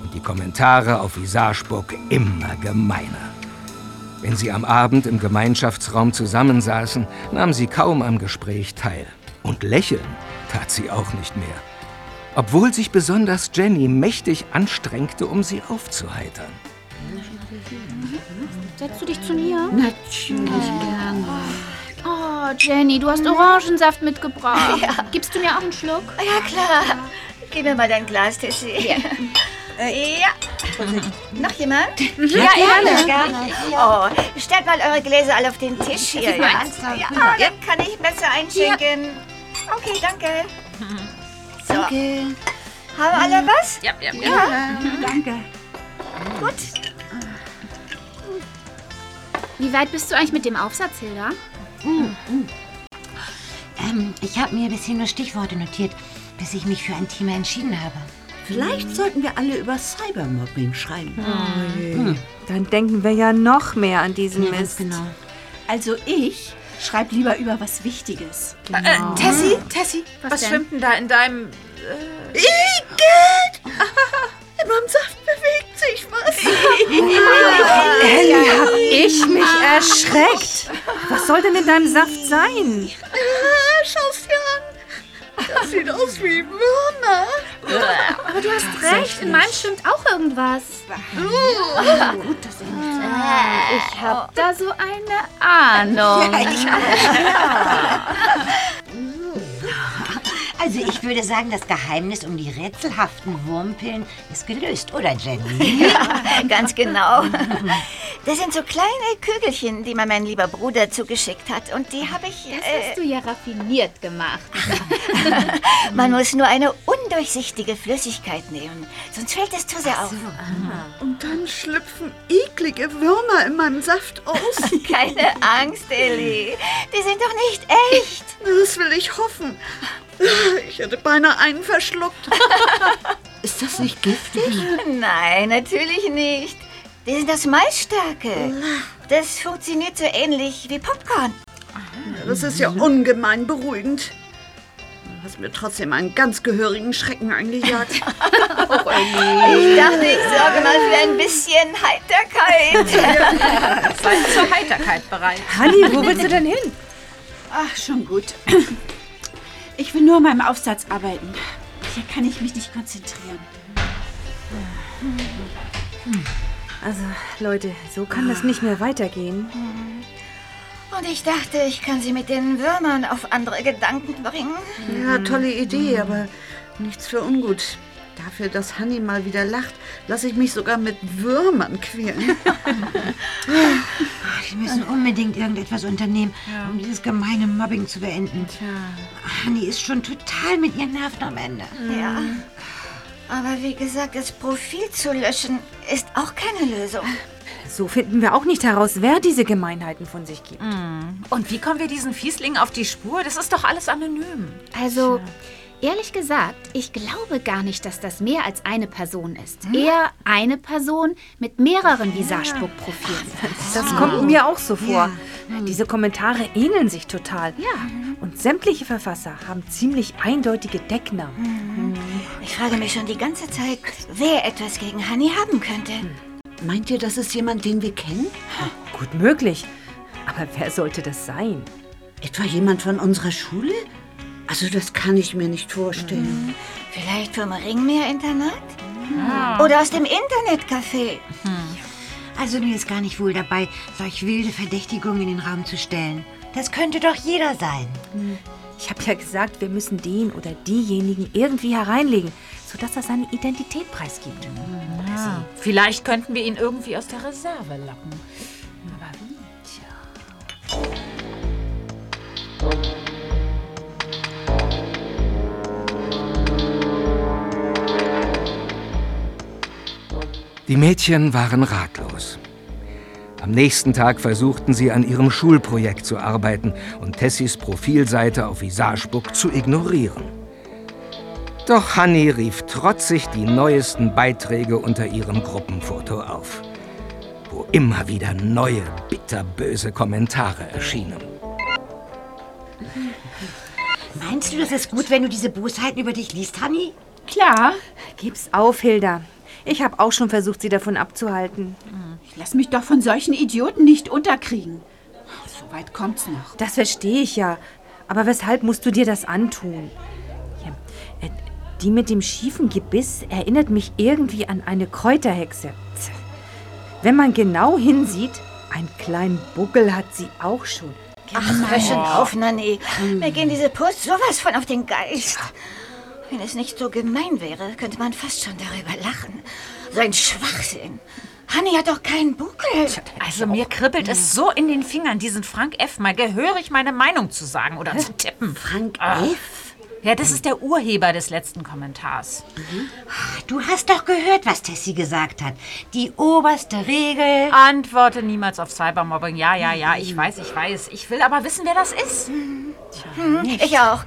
Speaker 1: und die Kommentare auf Visagebook immer gemeiner. Wenn sie am Abend im Gemeinschaftsraum zusammensaßen, nahm sie kaum am Gespräch teil. Und lächeln tat sie auch nicht mehr. Obwohl sich besonders Jenny mächtig anstrengte, um sie aufzuheitern.
Speaker 4: Setzt du dich zu mir?
Speaker 9: Natürlich gerne.
Speaker 4: Oh, Jenny, du hast Orangensaft mitgebracht. Gibst du mir auch einen Schluck?
Speaker 3: Ja, klar. Gib mir mal dein Glas, Tessie. Ja. Noch jemand?
Speaker 8: Ja, gerne, gerne.
Speaker 3: Oh, stellt mal eure Gläser alle auf den Tisch hier. Ja, ja
Speaker 8: Ja.
Speaker 3: dann kann ich besser einschenken. Okay, danke. So.
Speaker 8: Danke.
Speaker 3: Haben alle was?
Speaker 5: Ja, ja,
Speaker 3: ja.
Speaker 6: Danke.
Speaker 3: Gut.
Speaker 4: Wie weit bist du eigentlich mit dem Aufsatz, Hilda?
Speaker 8: Ähm, ich habe mir bisher nur Stichworte notiert, bis ich mich für ein Thema entschieden habe.
Speaker 9: Vielleicht sollten wir alle über Cybermobbing schreiben.
Speaker 7: Hm. Dann denken wir ja noch mehr an diesen Mist.
Speaker 8: genau.
Speaker 6: Also ich schreibe lieber über was Wichtiges.
Speaker 5: Äh, Tessie, Tessie, was,
Speaker 6: Was denn?
Speaker 5: schwimmt denn da in deinem...
Speaker 9: Igitt! In meinem Saft sich was.
Speaker 7: Ellie, hab ich mich erschreckt. Was soll denn in deinem Saft sein?
Speaker 9: Ah, Schau's dir an. Das sieht aus wie Würmer.
Speaker 4: Aber du hast recht, in meinem stimmt auch irgendwas.
Speaker 9: Gut, dass ich
Speaker 4: Äh, ich hab da so eine Ahnung.
Speaker 8: Ja, ich Also ich würde sagen, das Geheimnis um die rätselhaften Wurmpillen ist gelöst, oder Jenny?
Speaker 3: Ja, ganz genau. Das sind so kleine Kügelchen, die mir mein lieber Bruder zugeschickt hat. Und die habe ich.
Speaker 4: Das
Speaker 3: Äh,
Speaker 4: hast du ja raffiniert gemacht.
Speaker 3: man muss nur eine undurchsichtige Flüssigkeit nehmen, sonst fällt es zu sehr auf.
Speaker 9: Und dann schlüpfen eklige Würmer in meinem Saft aus.
Speaker 3: Keine Angst, Ellie. Die sind doch nicht echt.
Speaker 9: Das will ich hoffen. Ich hätte beinahe einen verschluckt. Ist das nicht giftig?
Speaker 3: Nein, natürlich nicht. Die sind aus Maisstärke. Das funktioniert so ähnlich wie Popcorn.
Speaker 9: Das ist ja ungemein beruhigend. Du hast mir trotzdem einen ganz gehörigen Schrecken eingejagt.
Speaker 3: Ich dachte, ich sorge mal für ein bisschen Heiterkeit.
Speaker 5: Seid zur Heiterkeit bereit.
Speaker 7: Hanni, wo willst du denn hin?
Speaker 6: Ach, schon gut. Ich will nur an meinem Aufsatz arbeiten. Hier kann ich mich nicht konzentrieren.
Speaker 7: Also, Leute, so kann das nicht mehr weitergehen.
Speaker 3: Und ich dachte, ich kann sie mit den Würmern auf andere Gedanken bringen.
Speaker 9: Ja, tolle Idee, aber nichts für ungut. Dafür, dass Hanni mal wieder lacht, lasse ich mich sogar mit Würmern quälen.
Speaker 8: Wir müssen unbedingt irgendetwas unternehmen, um dieses gemeine Mobbing zu beenden. Hanni ist schon total mit ihren Nerven am Ende.
Speaker 3: Ja. Aber wie gesagt, das Profil zu löschen ist auch keine Lösung.
Speaker 7: So finden wir auch nicht heraus, wer diese Gemeinheiten von sich gibt.
Speaker 5: Und wie kommen wir diesen Fieslingen auf die Spur? Das ist doch alles anonym.
Speaker 4: Also, ehrlich gesagt, ich glaube gar nicht, dass das mehr als eine Person ist. Eher eine Person mit mehreren Visagespuck-Profilen.
Speaker 7: Das kommt mir auch so vor. Diese Kommentare ähneln sich total.
Speaker 4: Ja.
Speaker 7: Und sämtliche Verfasser haben ziemlich eindeutige Decknamen.
Speaker 3: Ich frage mich schon die ganze Zeit, wer etwas gegen Honey haben könnte.
Speaker 9: Meint ihr, das ist jemand, den wir kennen?
Speaker 7: Gut möglich. Aber wer sollte das sein?
Speaker 9: Etwa jemand von unserer Schule? Also das kann ich mir nicht vorstellen.
Speaker 3: Vielleicht vom Ringmeer-Internat? Oder aus dem Internetcafé?
Speaker 8: Also mir ist gar nicht wohl dabei, solch wilde Verdächtigungen in den Raum zu stellen. Das könnte doch jeder sein.
Speaker 7: Ich habe ja gesagt, wir müssen den oder diejenigen irgendwie hereinlegen, sodass er seine Identität preisgibt.
Speaker 5: Ja. Vielleicht könnten wir ihn irgendwie aus der Reserve locken. Aber wie? Tja.
Speaker 1: Die Mädchen waren ratlos. Am nächsten Tag versuchten sie an ihrem Schulprojekt zu arbeiten und Tessys Profilseite auf Visagebook zu ignorieren. Doch Hanni rief trotzig die neuesten Beiträge unter ihrem Gruppenfoto auf, wo immer wieder neue, bitterböse Kommentare erschienen.
Speaker 8: Meinst du, das ist gut, wenn du diese Bosheiten über dich liest, Hanni?
Speaker 6: Klar.
Speaker 7: Gib's auf, Hilda. Ich habe auch schon versucht, sie davon abzuhalten.
Speaker 6: Ich lass mich doch von solchen Idioten nicht unterkriegen. So weit kommt's noch.
Speaker 7: Das verstehe ich ja. Aber weshalb musst du dir das antun? Ja, äh, die mit dem schiefen Gebiss erinnert mich irgendwie an eine Kräuterhexe. Wenn man genau hinsieht, einen kleinen Buckel hat sie auch schon.
Speaker 3: Ach, hör schon auf, Nanny. Mir gehen diese Posts sowas von auf den Geist. Wenn es nicht so gemein wäre, könnte man fast schon darüber lachen. So ein Schwachsinn. Hanni hat doch keinen Buckel.
Speaker 5: Also mir kribbelt es so in den Fingern, diesen Frank F. mal gehörig meine Meinung zu sagen oder zu tippen.
Speaker 8: Frank
Speaker 5: Ah.
Speaker 8: F.?
Speaker 5: Ja, das ist der Urheber des letzten Kommentars.
Speaker 8: Du hast doch gehört, was Tessie gesagt hat. Die oberste Regel.
Speaker 5: Antworte niemals auf Cybermobbing. Ja, ja, ja, ich weiß, ich weiß. Ich will aber wissen, wer das ist.
Speaker 3: Hm, ich auch.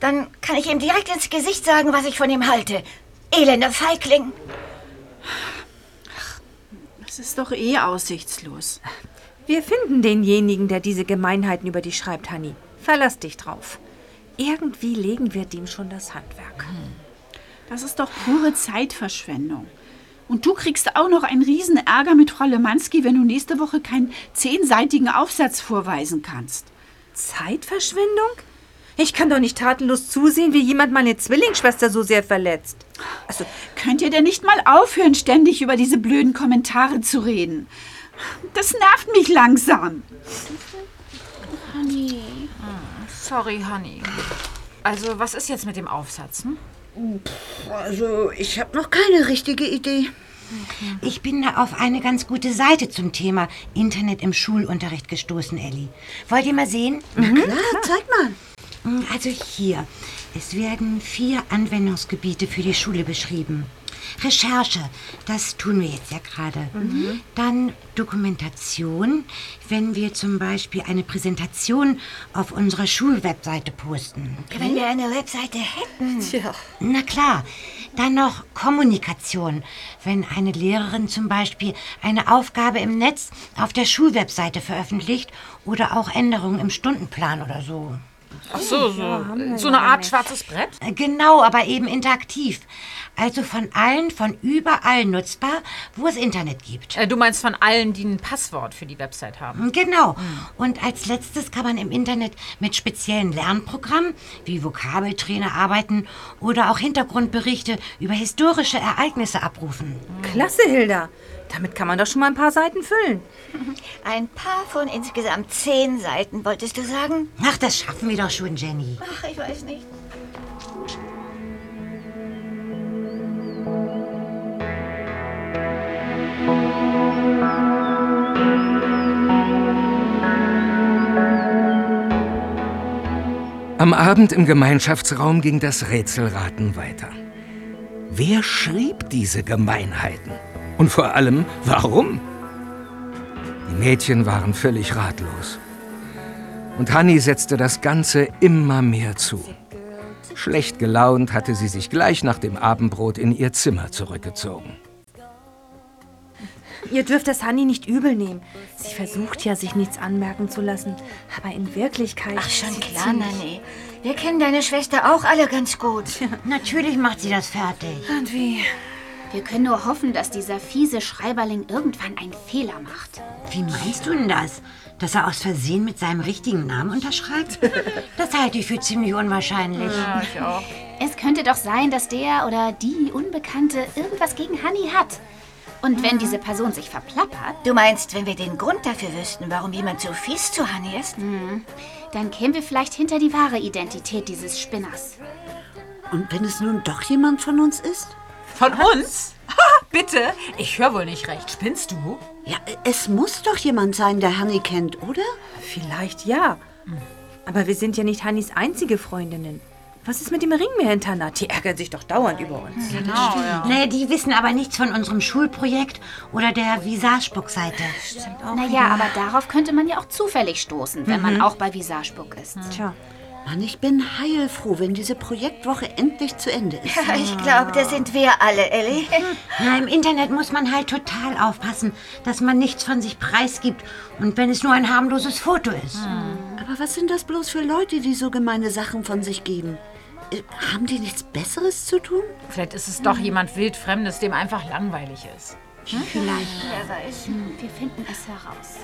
Speaker 3: Dann kann ich ihm direkt ins Gesicht sagen, was ich von ihm halte. Elender Feigling.
Speaker 6: Das ist doch eh aussichtslos.
Speaker 7: Wir finden denjenigen, der diese Gemeinheiten über dich schreibt, Hanni. Verlass dich drauf. Irgendwie legen wir dem schon das Handwerk.
Speaker 6: Das ist doch pure Zeitverschwendung. Und du kriegst auch noch einen riesen Ärger mit Frau Lemanski, wenn du nächste Woche keinen zehnseitigen Aufsatz vorweisen kannst.
Speaker 7: Zeitverschwendung? Ich kann doch nicht tatenlos zusehen, wie jemand meine Zwillingsschwester so sehr verletzt.
Speaker 6: Also, könnt ihr denn nicht mal aufhören, ständig über diese blöden Kommentare zu reden? Das nervt mich langsam.
Speaker 5: Honey. Sorry, Honey. Also, was ist jetzt mit dem Aufsatz? Hm?
Speaker 9: Also, ich habe noch keine richtige Idee.
Speaker 8: Ich bin da auf eine ganz gute Seite zum Thema Internet im Schulunterricht gestoßen, Elli. Wollt ihr mal sehen?
Speaker 9: Na klar, zeig mal.
Speaker 8: Also hier. Es werden vier Anwendungsgebiete für die Schule beschrieben. Recherche, das tun wir jetzt ja gerade.
Speaker 3: Mhm.
Speaker 8: Dann Dokumentation, wenn wir zum Beispiel eine Präsentation auf unserer Schulwebseite posten.
Speaker 3: Wenn wir eine Webseite hätten.
Speaker 9: Tja.
Speaker 8: Na klar. Dann noch Kommunikation, wenn eine Lehrerin zum Beispiel eine Aufgabe im Netz auf der Schulwebseite veröffentlicht oder auch Änderungen im Stundenplan oder so.
Speaker 5: Ach so, so, so eine Art schwarzes Brett?
Speaker 8: Äh, Genau, aber eben interaktiv. Also von allen, von überall nutzbar, wo es Internet gibt.
Speaker 5: Äh, Du meinst von allen, die ein Passwort für die Website haben?
Speaker 8: Genau. Und als letztes kann man im Internet mit speziellen Lernprogrammen wie Vokabeltrainer arbeiten oder auch Hintergrundberichte über historische Ereignisse abrufen.
Speaker 7: Klasse, Hilda. Damit kann man doch schon mal ein paar Seiten füllen.
Speaker 3: Ein paar von insgesamt zehn Seiten, wolltest du sagen?
Speaker 8: Ach, das schaffen wir doch schon, Jenny.
Speaker 3: Ach, ich weiß nicht.
Speaker 1: Am Abend im Gemeinschaftsraum ging das Rätselraten weiter. Wer schrieb diese Gemeinheiten? Und vor allem, warum? Die Mädchen waren völlig ratlos. Und Hanni setzte das Ganze immer mehr zu. Schlecht gelaunt hatte sie sich gleich nach dem Abendbrot in ihr Zimmer zurückgezogen.
Speaker 7: Ihr dürft das Hanni nicht übel nehmen. Sie versucht ja, sich nichts anmerken zu lassen. Aber in Wirklichkeit...
Speaker 3: Ach, schon klar, Nanny. Wir kennen deine Schwester auch alle ganz gut.
Speaker 8: Natürlich macht sie das fertig.
Speaker 7: Und wie?
Speaker 4: Wir können nur hoffen, dass dieser fiese Schreiberling irgendwann einen Fehler macht.
Speaker 8: Wie meinst du denn das? Dass er aus Versehen mit seinem richtigen Namen unterschreibt? Das halte ich für ziemlich unwahrscheinlich.
Speaker 5: Ja, ich auch.
Speaker 4: Es könnte doch sein, dass der oder die Unbekannte irgendwas gegen Hanni hat. Und wenn diese Person sich verplappert,
Speaker 3: Du meinst, wenn wir den Grund dafür wüssten, warum jemand so fies zu Hanni ist?
Speaker 4: dann kämen wir vielleicht hinter die wahre Identität dieses Spinners.
Speaker 9: Und wenn es nun doch jemand von uns ist?
Speaker 5: Von uns? Ha, bitte? Ich höre wohl nicht recht. Spinnst du?
Speaker 9: Ja, es muss doch jemand sein, der Hanni kennt, oder?
Speaker 7: Vielleicht ja. Aber wir sind ja nicht Hannis einzige Freundinnen. Was ist mit dem Ringmeer hinter Nat? Die ärgern sich doch dauernd über uns.
Speaker 5: Genau, ja.
Speaker 8: Nee, die wissen aber nichts von unserem Schulprojekt oder der Visagespuck-Seite.
Speaker 4: Naja, aber darauf könnte man ja auch zufällig stoßen, wenn man auch bei Visagespuck ist.
Speaker 7: Tja.
Speaker 9: Mann, ich bin heilfroh, wenn diese Projektwoche endlich zu Ende ist.
Speaker 3: Ja, ich glaube, das sind wir alle, Ellie.
Speaker 8: Na, im Internet muss man halt total aufpassen, dass man nichts von sich preisgibt. Und wenn es nur ein harmloses Foto ist.
Speaker 9: Aber was sind das bloß für Leute, die so gemeine Sachen von sich geben? Äh, Haben die nichts Besseres zu tun?
Speaker 5: Vielleicht ist es doch jemand Wildfremdes, dem einfach langweilig ist.
Speaker 8: Vielleicht.
Speaker 3: Wer weiß.
Speaker 4: Wir finden es heraus.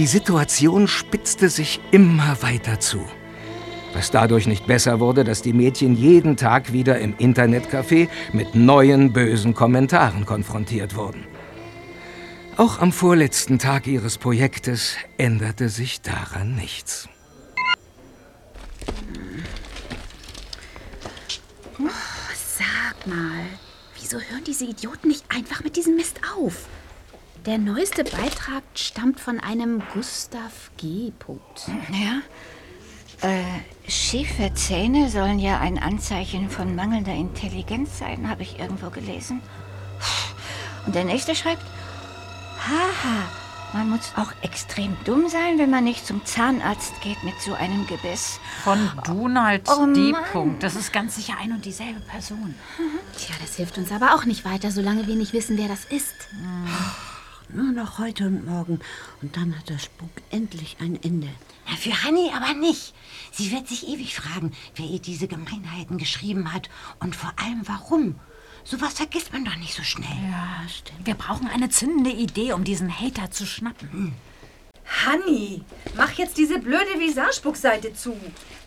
Speaker 1: Die Situation spitzte sich immer weiter zu. Was dadurch nicht besser wurde, dass die Mädchen jeden Tag wieder im Internetcafé mit neuen bösen Kommentaren konfrontiert wurden. Auch am vorletzten Tag ihres Projektes änderte sich daran nichts.
Speaker 4: Oh, sag mal, wieso hören diese Idioten nicht einfach mit diesem Mist auf? Der neueste Beitrag stammt von einem Gustav G. Punkt.
Speaker 3: Ja. Äh, schiefe Zähne sollen ja ein Anzeichen von mangelnder Intelligenz sein, habe ich irgendwo gelesen. Und der nächste schreibt, haha, man muss auch extrem dumm sein, wenn man nicht zum Zahnarzt geht mit so einem Gebiss.
Speaker 5: Von Donald
Speaker 3: Oh
Speaker 5: D. Punkt. Das ist ganz sicher ein und dieselbe Person.
Speaker 4: Tja, das hilft uns aber auch nicht weiter, solange wir nicht wissen, wer das ist.
Speaker 9: Nur noch heute und morgen. Und dann hat der Spuk endlich ein Ende.
Speaker 8: Na, für Hanni aber nicht. Sie wird sich ewig fragen, wer ihr diese Gemeinheiten geschrieben hat und vor allem warum. Sowas vergisst man doch nicht so schnell.
Speaker 5: Ja, stimmt. Wir brauchen eine zündende Idee, um diesen Hater zu schnappen.
Speaker 7: Hanni, mach jetzt diese blöde Visagespuck-Seite zu.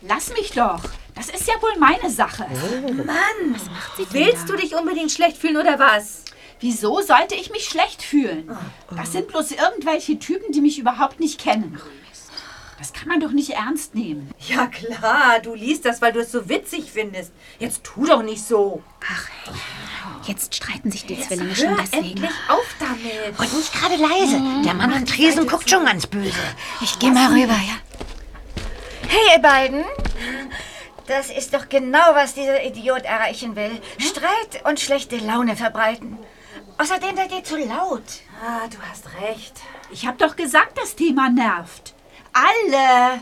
Speaker 6: Lass mich doch. Das ist ja wohl meine Sache.
Speaker 7: Mann, willst du dich unbedingt schlecht fühlen oder was?
Speaker 6: Wieso sollte ich mich schlecht fühlen? Das sind bloß irgendwelche Typen, die mich überhaupt nicht kennen. Das kann man doch nicht ernst nehmen.
Speaker 7: Ja klar, du liest das, weil du es so witzig findest. Jetzt tu doch nicht so.
Speaker 4: Ach, jetzt streiten sich die Zwillinge
Speaker 7: Hör
Speaker 4: schon deswegen.
Speaker 7: endlich auf damit.
Speaker 8: Und nicht gerade leise. Der Mann am Tresen guckt schon ganz böse.
Speaker 3: Ich geh mal rüber, ja? Hey, ihr beiden! Das ist doch genau, was dieser Idiot erreichen will. Streit und schlechte Laune verbreiten. Außerdem seid ihr zu laut.
Speaker 7: Ah, du hast recht.
Speaker 6: Ich hab doch gesagt, das Thema nervt. Alle.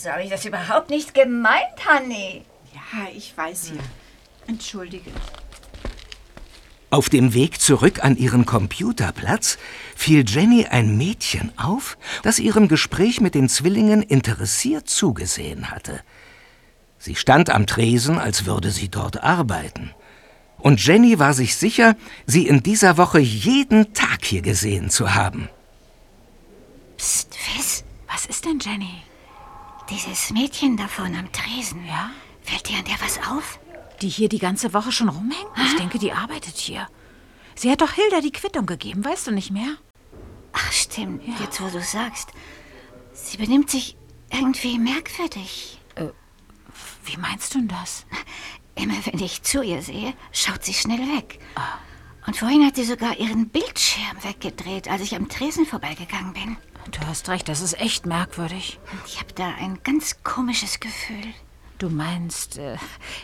Speaker 3: So habe ich das überhaupt nicht gemeint, Hanni.
Speaker 6: Ja, ich weiß ja. Entschuldige.
Speaker 1: Auf dem Weg zurück an ihren Computerplatz fiel Jenny ein Mädchen auf, das ihrem Gespräch mit den Zwillingen interessiert zugesehen hatte. Sie stand am Tresen, als würde sie dort arbeiten. Und Jenny war sich sicher, sie in dieser Woche jeden Tag hier gesehen zu haben.
Speaker 3: Psst, Fiss,
Speaker 5: Was ist denn, Jenny?
Speaker 3: dieses Mädchen da vorne am Tresen.
Speaker 5: Ja?
Speaker 3: Fällt dir an der was auf?
Speaker 5: Die hier die ganze Woche schon rumhängt? Ich denke, die arbeitet hier. Sie hat doch Hilda die Quittung gegeben, weißt du nicht mehr?
Speaker 3: Ach, stimmt, jetzt wo du sagst. Sie benimmt sich irgendwie merkwürdig.
Speaker 5: Wie meinst du denn das?
Speaker 3: Immer wenn ich zu ihr sehe, schaut sie schnell weg. Und vorhin hat sie sogar ihren Bildschirm weggedreht, als ich am Tresen vorbeigegangen bin.
Speaker 5: Du hast recht, das ist echt merkwürdig.
Speaker 3: Ich habe da ein ganz komisches Gefühl.
Speaker 5: Du meinst äh,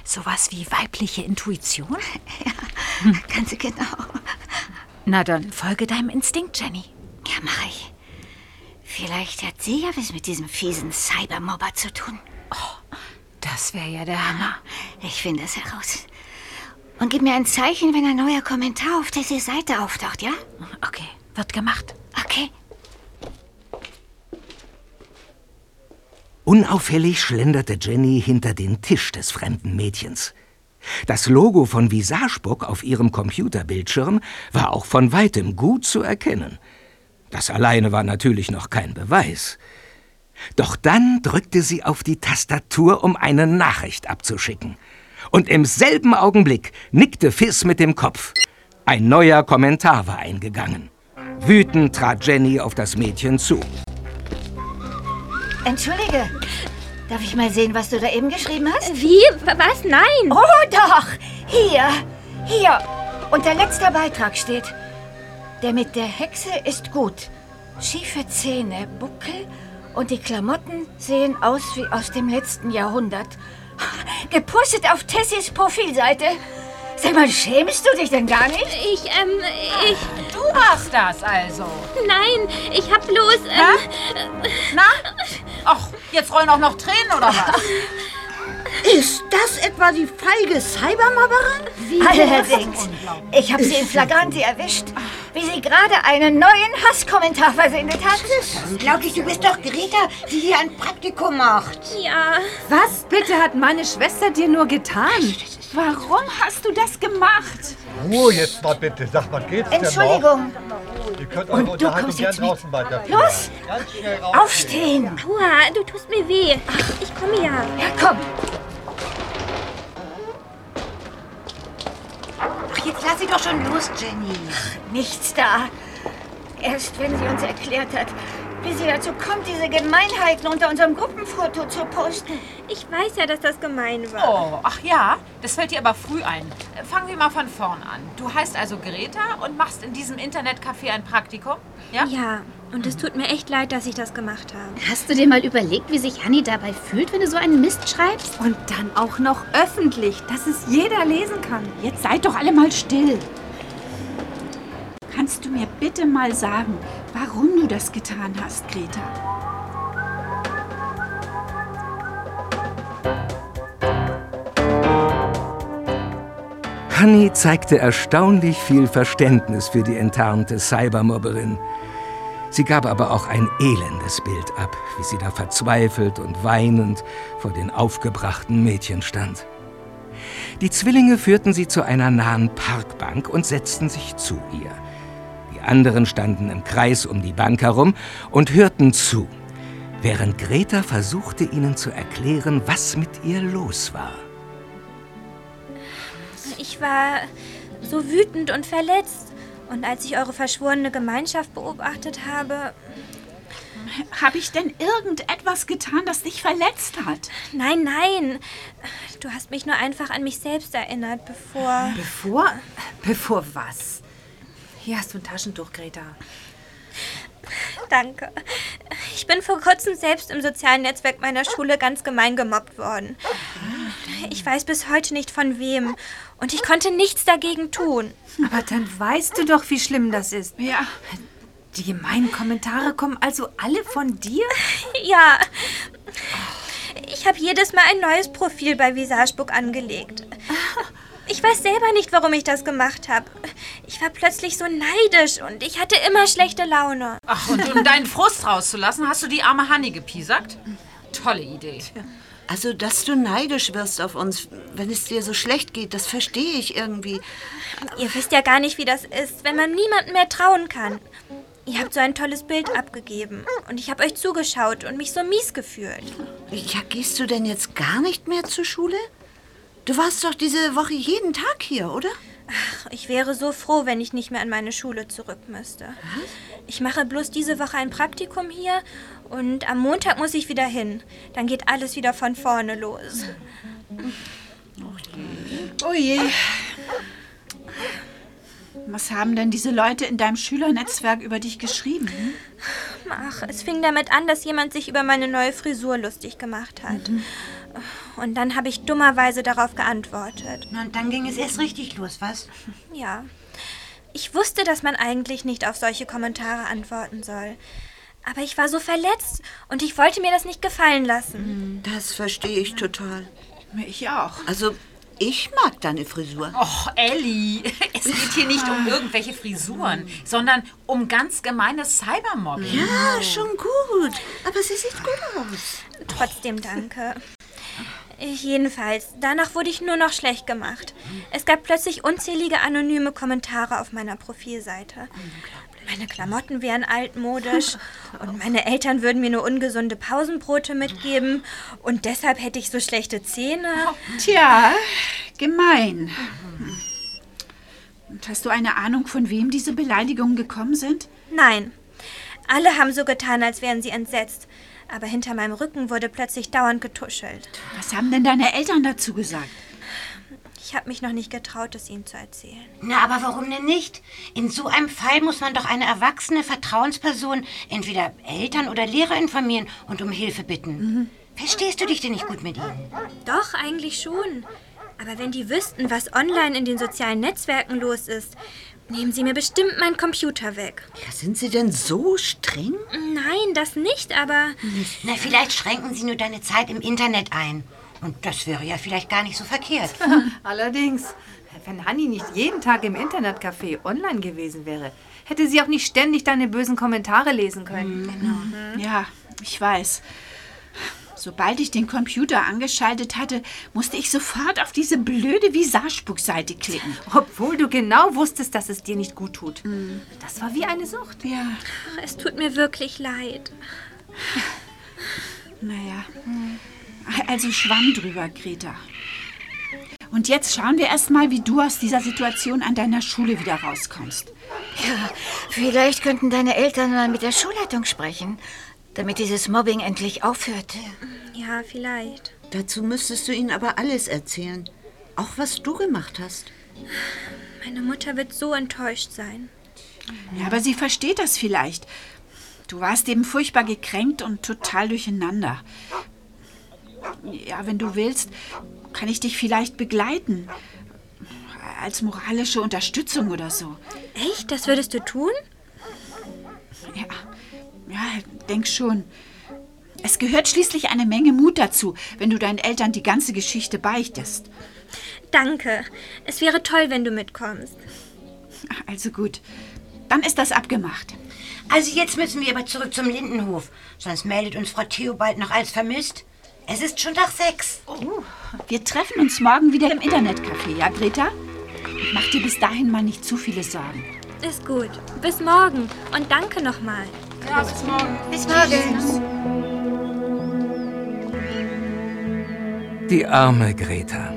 Speaker 5: sowas wie weibliche Intuition?
Speaker 3: Ganz genau.
Speaker 5: Na dann folge deinem Instinkt, Jenny.
Speaker 3: Ja, mach ich. Vielleicht hat sie ja was mit diesem fiesen Cybermobber zu tun.
Speaker 5: Das wäre ja der Hammer.
Speaker 3: Ich finde es heraus. Und gib mir ein Zeichen, wenn ein neuer Kommentar auf dieser Seite auftaucht, ja?
Speaker 5: Okay, wird gemacht.
Speaker 3: Okay.
Speaker 1: Unauffällig schlenderte Jenny hinter den Tisch des fremden Mädchens. Das Logo von Visagebook auf ihrem Computerbildschirm war auch von weitem gut zu erkennen. Das alleine war natürlich noch kein Beweis. Doch dann drückte sie auf die Tastatur, um eine Nachricht abzuschicken. Und im selben Augenblick nickte Fiss mit dem Kopf. Ein neuer Kommentar war eingegangen. Wütend trat Jenny auf das Mädchen zu.
Speaker 3: Entschuldige. Darf ich mal sehen, was du da eben geschrieben hast?
Speaker 11: Wie? Was? Nein!
Speaker 3: Oh, doch! Hier! Hier! Unter letzter Beitrag steht: Der mit der Hexe ist gut. Schiefe Zähne, Buckel und die Klamotten sehen aus wie aus dem letzten Jahrhundert. Gepostet auf Tessys Profilseite. Sag mal, schämst du dich denn gar nicht?
Speaker 11: Ich, ähm, ich.
Speaker 5: Du machst das also.
Speaker 11: Nein, ich hab bloß. Ähm,
Speaker 5: Na? Ach, jetzt rollen auch noch Tränen oder was?
Speaker 9: Ist das etwa die feige Cybermobberin?
Speaker 3: Allerdings. Ich habe sie in Flagranti erwischt, wie sie gerade einen neuen Hasskommentar versendet hat.
Speaker 8: Unglaublich, du bist doch Greta, die hier ein Praktikum macht.
Speaker 11: ja.
Speaker 7: Was bitte hat meine Schwester dir nur getan?
Speaker 6: Warum hast du das gemacht?
Speaker 13: Ruhe jetzt mal bitte. Sag mal, geht's denn noch? Ihr könnt
Speaker 3: Und
Speaker 13: eure
Speaker 3: du
Speaker 13: Unterhaltung
Speaker 3: kommst
Speaker 13: gern
Speaker 3: jetzt mit.
Speaker 13: draußen weiterführen.
Speaker 3: Los,
Speaker 13: Ganz schnell raus.
Speaker 3: aufstehen.
Speaker 11: Aua, du tust mir weh. Ich komme ja.
Speaker 3: Ja, komm.
Speaker 8: Ach, jetzt lass sie doch schon los, Jenny.
Speaker 3: Nichts da. Erst wenn sie uns erklärt hat, wie sie dazu kommt, diese Gemeinheiten unter unserem Gruppenfoto zu posten.
Speaker 11: Ich weiß ja, dass das gemein war.
Speaker 5: Oh, ach ja, das fällt dir aber früh ein. Fangen wir mal von vorn an. Du heißt also Greta und machst in diesem Internetcafé ein Praktikum? Ja?
Speaker 11: Ja, und es tut mir echt leid, dass ich das gemacht habe.
Speaker 4: Hast du dir mal überlegt, wie sich Hanni dabei fühlt, wenn du so einen Mist schreibst?
Speaker 7: Und dann auch noch öffentlich, dass es jeder lesen kann.
Speaker 6: Jetzt seid doch alle mal still. Kannst du mir bitte mal sagen, warum du das getan hast, Greta?
Speaker 1: Hanni zeigte erstaunlich viel Verständnis für die enttarnte Cybermobberin. Sie gab aber auch ein elendes Bild ab, wie sie da verzweifelt und weinend vor den aufgebrachten Mädchen stand. Die Zwillinge führten sie zu einer nahen Parkbank und setzten sich zu ihr. Die anderen standen im Kreis um die Bank herum und hörten zu, während Greta versuchte ihnen zu erklären, was mit ihr los war.
Speaker 11: Ich war so wütend und verletzt. Und als ich eure verschworene Gemeinschaft beobachtet habe.
Speaker 6: Habe ich denn irgendetwas getan, das dich verletzt hat?
Speaker 11: Nein, nein. Du hast mich nur einfach an mich selbst erinnert, bevor.
Speaker 7: Bevor? Bevor was? Hier hast du ein Taschentuch, Greta.
Speaker 11: Danke. Ich bin vor kurzem selbst im sozialen Netzwerk meiner Schule ganz gemein gemobbt worden. Ich weiß bis heute nicht von wem. Und ich konnte nichts dagegen tun.
Speaker 7: Aber dann weißt du doch, wie schlimm das ist.
Speaker 6: Ja.
Speaker 7: Die gemeinen Kommentare kommen also alle von dir?
Speaker 11: Ja. Ich habe jedes Mal ein neues Profil bei Visagebook angelegt. Ich weiß selber nicht, warum ich das gemacht habe. Ich war plötzlich so neidisch und ich hatte immer schlechte Laune.
Speaker 5: Ach, und um deinen Frust rauszulassen, hast du die arme Hanni gepiesackt? Tolle Idee.
Speaker 9: Also, dass du neidisch wirst auf uns, wenn es dir so schlecht geht, das verstehe ich irgendwie.
Speaker 11: Ihr wisst ja gar nicht, wie das ist, wenn man niemandem mehr trauen kann. Ihr habt so ein tolles Bild abgegeben und ich habe euch zugeschaut und mich so mies gefühlt.
Speaker 9: Ja, gehst du denn jetzt gar nicht mehr zur Schule? Du warst doch diese Woche jeden Tag hier, oder?
Speaker 11: Ach, ich wäre so froh, wenn ich nicht mehr an meine Schule zurück müsste. Ich mache bloß diese Woche ein Praktikum hier und am Montag muss ich wieder hin. Dann geht alles wieder von vorne los.
Speaker 6: Oh je. Was haben denn diese Leute in deinem Schülernetzwerk über dich geschrieben?
Speaker 11: Ach, es fing damit an, dass jemand sich über meine neue Frisur lustig gemacht hat. Und dann habe ich dummerweise darauf geantwortet.
Speaker 8: Und dann ging es erst richtig los, was?
Speaker 11: Ja. Ich wusste, dass man eigentlich nicht auf solche Kommentare antworten soll. Aber ich war so verletzt und ich wollte mir das nicht gefallen lassen.
Speaker 9: Das verstehe ich total.
Speaker 6: Ich auch.
Speaker 9: Also, ich mag deine Frisur.
Speaker 5: Och, Ellie, es geht hier nicht um irgendwelche Frisuren, sondern um ganz gemeines Cybermobbing.
Speaker 9: Ja, schon gut. Aber sie sieht gut aus.
Speaker 11: Trotzdem danke. Jedenfalls, danach wurde ich nur noch schlecht gemacht. Es gab plötzlich unzählige anonyme Kommentare auf meiner Profilseite. Meine Klamotten wären altmodisch und meine Eltern würden mir nur ungesunde Pausenbrote mitgeben und deshalb hätte ich so schlechte Zähne.
Speaker 6: Tja, gemein. Und hast du eine Ahnung, von wem diese Beleidigungen gekommen sind?
Speaker 11: Nein, alle haben so getan, als wären sie entsetzt. Aber hinter meinem Rücken wurde plötzlich dauernd getuschelt.
Speaker 6: Was haben denn deine Eltern dazu gesagt?
Speaker 11: Ich habe mich noch nicht getraut, es ihnen zu erzählen.
Speaker 8: Na, aber warum denn nicht? In so einem Fall muss man doch eine erwachsene Vertrauensperson, entweder Eltern oder Lehrer informieren und um Hilfe bitten. Verstehst du dich denn nicht gut mit ihnen?
Speaker 11: Doch, eigentlich schon. Aber wenn die wüssten, was online in den sozialen Netzwerken los ist, nehmen sie mir bestimmt meinen Computer weg.
Speaker 9: Ja, sind sie denn so streng?
Speaker 11: Nein, das nicht, aber
Speaker 8: Na, vielleicht schränken sie nur deine Zeit im Internet ein. Und das wäre ja vielleicht gar nicht so verkehrt.
Speaker 7: Allerdings, wenn Hanni nicht jeden Tag im Internetcafé online gewesen wäre, hätte sie auch nicht ständig deine bösen Kommentare lesen können.
Speaker 6: Ja, ich weiß. Sobald ich den Computer angeschaltet hatte, musste ich sofort auf diese blöde Visagespuck-Seite klicken.
Speaker 7: Obwohl du genau wusstest, dass es dir nicht gut tut. Das war wie eine Sucht.
Speaker 6: Ja,
Speaker 11: es tut mir wirklich leid.
Speaker 6: naja. Also schwamm drüber, Greta. Und jetzt schauen wir erst mal, wie du aus dieser Situation an deiner Schule wieder rauskommst.
Speaker 3: Ja, vielleicht könnten deine Eltern mal mit der Schulleitung sprechen, damit dieses Mobbing endlich aufhört.
Speaker 11: Ja, vielleicht.
Speaker 9: Dazu müsstest du ihnen aber alles erzählen. Auch was du gemacht hast.
Speaker 11: Meine Mutter wird so enttäuscht sein.
Speaker 6: Ja, aber sie versteht das vielleicht. Du warst eben furchtbar gekränkt und total durcheinander. Ja, wenn du willst, kann ich dich vielleicht begleiten. Als moralische Unterstützung oder so.
Speaker 11: Echt? Das würdest du tun?
Speaker 6: Ja, ja, denk schon. Es gehört schließlich eine Menge Mut dazu, wenn du deinen Eltern die ganze Geschichte beichtest.
Speaker 11: Danke. Es wäre toll, wenn du mitkommst.
Speaker 6: Also gut. Dann ist das abgemacht.
Speaker 8: Also jetzt müssen wir aber zurück zum Lindenhof. Sonst meldet uns Frau Theobald noch als vermisst. Es ist schon nach sechs.
Speaker 6: Oh, wir treffen uns morgen wieder im Internetcafé, ja, Greta? Mach dir bis dahin mal nicht zu viele Sorgen.
Speaker 11: Ist gut. Bis morgen. Und danke nochmal.
Speaker 5: Ja, bis morgen.
Speaker 3: Bis morgen.
Speaker 1: Die arme Greta.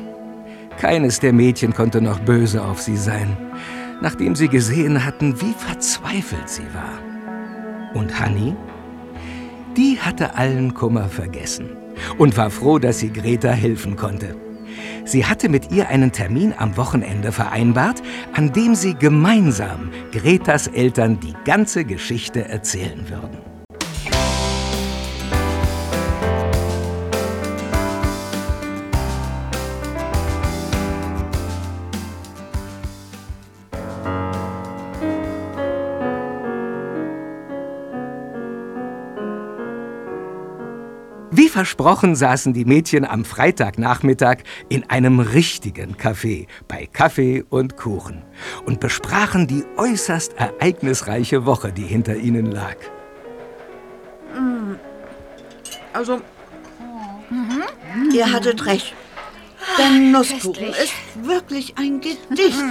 Speaker 1: Keines der Mädchen konnte noch böse auf sie sein, nachdem sie gesehen hatten, wie verzweifelt sie war. Und Hanni? Die hatte allen Kummer vergessen und war froh, dass sie Greta helfen konnte. Sie hatte mit ihr einen Termin am Wochenende vereinbart, an dem sie gemeinsam Gretas Eltern die ganze Geschichte erzählen würden. Versprochen saßen die Mädchen am Freitagnachmittag in einem richtigen Café bei Kaffee und Kuchen und besprachen die äußerst ereignisreiche Woche, die hinter ihnen lag.
Speaker 9: Also, ihr hattet recht. Der Nusskuchen ist wirklich ein Gedicht.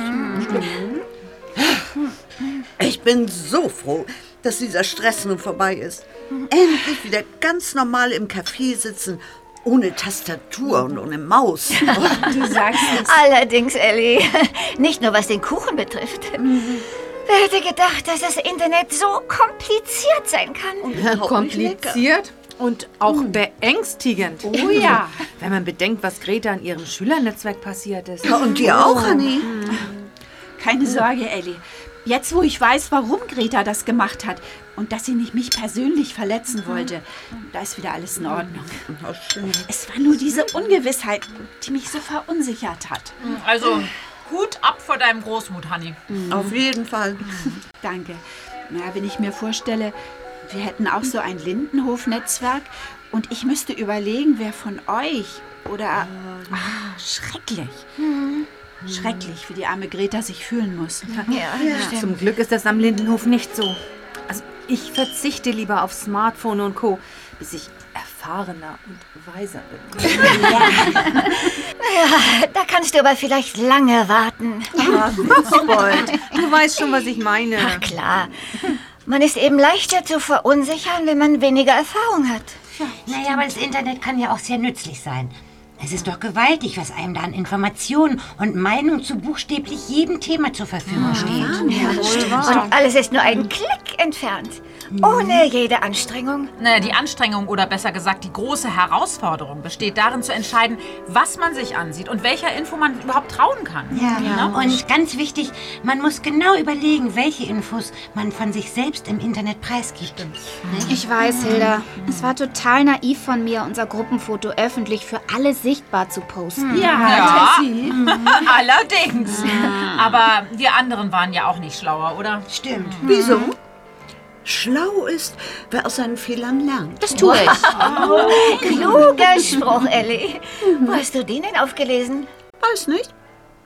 Speaker 9: Ich bin so froh, dass dieser Stress nun vorbei ist. Endlich wieder ganz normal im Café sitzen, ohne Tastatur und ohne Maus.
Speaker 6: Du sagst es.
Speaker 3: Allerdings, Ellie, nicht nur was den Kuchen betrifft. Wer hätte gedacht, dass das Internet so kompliziert sein kann?
Speaker 7: Kompliziert und auch beängstigend.
Speaker 6: Oh ja.
Speaker 7: Wenn man bedenkt, was Greta in ihrem Schülernetzwerk passiert ist.
Speaker 9: Ja, und dir auch, Hanni?
Speaker 6: Keine Sorge, Ellie. Jetzt, wo ich weiß, warum Greta das gemacht hat und dass sie nicht mich persönlich verletzen wollte, da ist wieder alles in Ordnung. Es war nur diese Ungewissheit, die mich so verunsichert hat.
Speaker 5: Also, Hut ab vor deinem Großmut, Hanni.
Speaker 9: Auf jeden Fall.
Speaker 6: Danke. Na, wenn ich mir vorstelle, wir hätten auch so ein Lindenhof-Netzwerk und ich müsste überlegen, wer von euch oder... Ah, schrecklich. Schrecklich, wie die arme Greta sich fühlen muss.
Speaker 3: Ja,
Speaker 7: Zum Glück ist das am Lindenhof nicht so. Also ich verzichte lieber auf Smartphone und Co., bis ich erfahrener und weiser bin.
Speaker 3: Da kannst du aber vielleicht lange warten.
Speaker 7: Witzbold, du weißt schon, was ich meine.
Speaker 3: Ach klar. Man ist eben leichter zu verunsichern, wenn man weniger Erfahrung hat.
Speaker 8: Naja, aber das Internet kann ja auch sehr nützlich sein. Es ist doch gewaltig, was einem da an Informationen und Meinung zu buchstäblich jedem Thema zur Verfügung steht.
Speaker 3: Und alles ist nur einen Klick entfernt. Ohne jede Anstrengung.
Speaker 5: Naja, die Anstrengung oder besser gesagt die große Herausforderung besteht darin zu entscheiden, was man sich ansieht und welcher Info man überhaupt trauen kann.
Speaker 8: Ja, und ganz wichtig, man muss genau überlegen, welche Infos man von sich selbst im Internet preisgibt.
Speaker 4: Ich weiß, Hilda. Es war total naiv von mir, unser Gruppenfoto öffentlich für alle sichtbar zu posten.
Speaker 5: Ja, allerdings. Aber wir anderen waren ja auch nicht schlauer, oder?
Speaker 8: Stimmt.
Speaker 9: Wieso? Schlau ist, wer aus seinen Fehlern lernt.
Speaker 4: Das tue ich.
Speaker 3: Kluger Spruch, Ellie. Wo hast du den denn aufgelesen?
Speaker 9: Weiß nicht.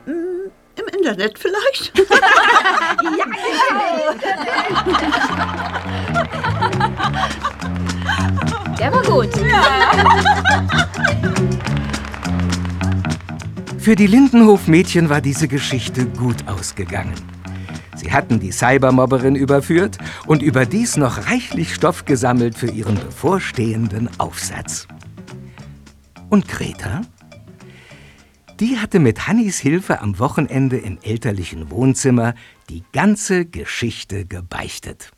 Speaker 9: Hm, Im Internet vielleicht.
Speaker 4: Der war gut.
Speaker 1: Für die Lindenhof-Mädchen war diese Geschichte gut ausgegangen. Sie hatten die Cybermobberin überführt und überdies noch reichlich Stoff gesammelt für ihren bevorstehenden Aufsatz. Und Greta? Die hatte mit Hannis Hilfe am Wochenende im elterlichen Wohnzimmer die ganze Geschichte gebeichtet.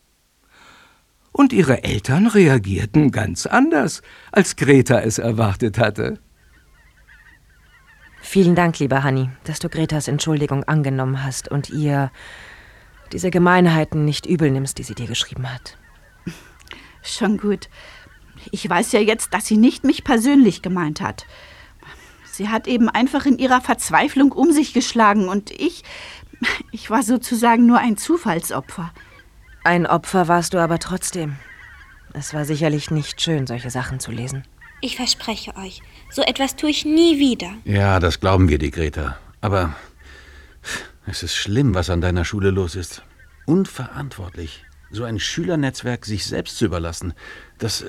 Speaker 1: Und ihre Eltern reagierten ganz anders, als Greta es erwartet hatte.
Speaker 14: Vielen Dank, lieber Hanni, dass du Gretas Entschuldigung angenommen hast und ihr diese Gemeinheiten nicht übel nimmst, die sie dir geschrieben hat.
Speaker 6: Schon gut. Ich weiß ja jetzt, dass sie nicht mich persönlich gemeint hat. Sie hat eben einfach in ihrer Verzweiflung um sich geschlagen und ich, ich war sozusagen nur ein Zufallsopfer.
Speaker 14: Ein Opfer warst du aber trotzdem. Es war sicherlich nicht schön, solche Sachen zu lesen.
Speaker 11: Ich verspreche euch, so etwas tue ich nie wieder.
Speaker 15: Ja, das glauben wir dir, Greta. Aber es ist schlimm, was an deiner Schule los ist. Unverantwortlich. So ein Schülernetzwerk sich selbst zu überlassen, das,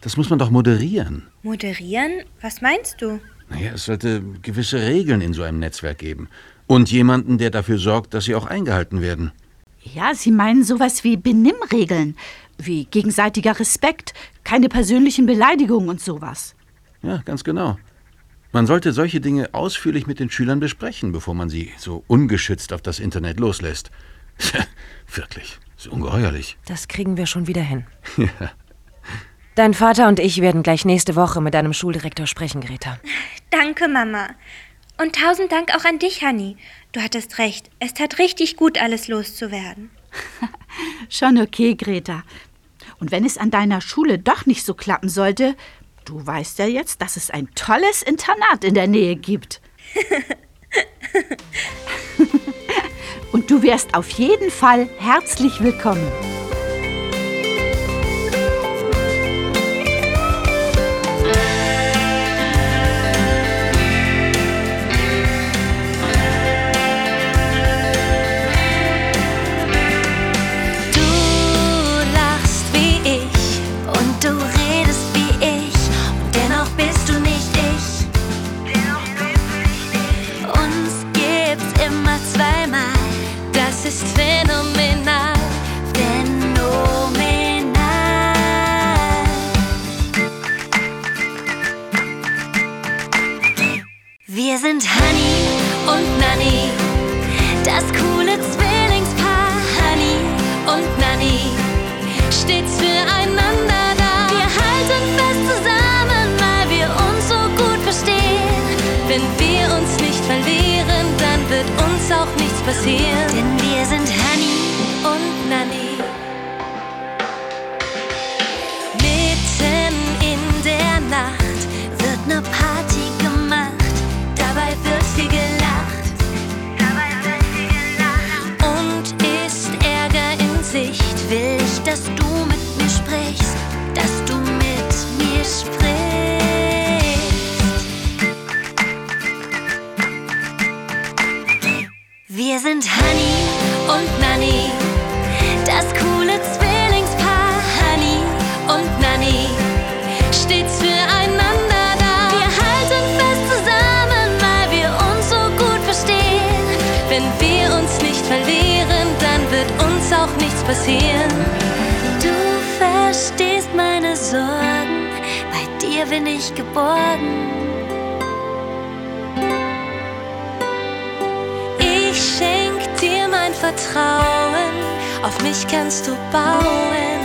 Speaker 15: das muss man doch moderieren.
Speaker 11: Moderieren? Was meinst du?
Speaker 15: Naja, es sollte gewisse Regeln in so einem Netzwerk geben. Und jemanden, der dafür sorgt, dass sie auch eingehalten werden.
Speaker 6: Ja, Sie meinen sowas wie Benimmregeln, wie gegenseitiger Respekt, keine persönlichen Beleidigungen und sowas.
Speaker 15: Ja, ganz genau. Man sollte solche Dinge ausführlich mit den Schülern besprechen, bevor man sie so ungeschützt auf das Internet loslässt. Wirklich, ist ungeheuerlich.
Speaker 14: Das kriegen wir schon wieder hin.
Speaker 15: Ja.
Speaker 14: Dein Vater und ich werden gleich nächste Woche mit deinem Schuldirektor sprechen, Greta.
Speaker 11: Danke, Mama. Und tausend Dank auch an dich, Hanni. Du hattest recht. Es tat richtig gut, alles loszuwerden.
Speaker 6: Schon okay, Greta. Und wenn es an deiner Schule doch nicht so klappen sollte, du weißt ja jetzt, dass es ein tolles Internat in der Nähe gibt. Und du wärst auf jeden Fall herzlich willkommen.
Speaker 2: Auch nichts Wir sind Honey und Nanny, das coole Zwillingspaar Honey und Nanny, stets füreinander da. Wir halten fest zusammen, weil wir uns so gut verstehen. Wenn wir uns nicht verlieren, dann wird uns auch nichts passieren. Du verstehst meine Sorgen, bei dir bin ich geborgen. Vertrauen, auf mich kannst du bauen.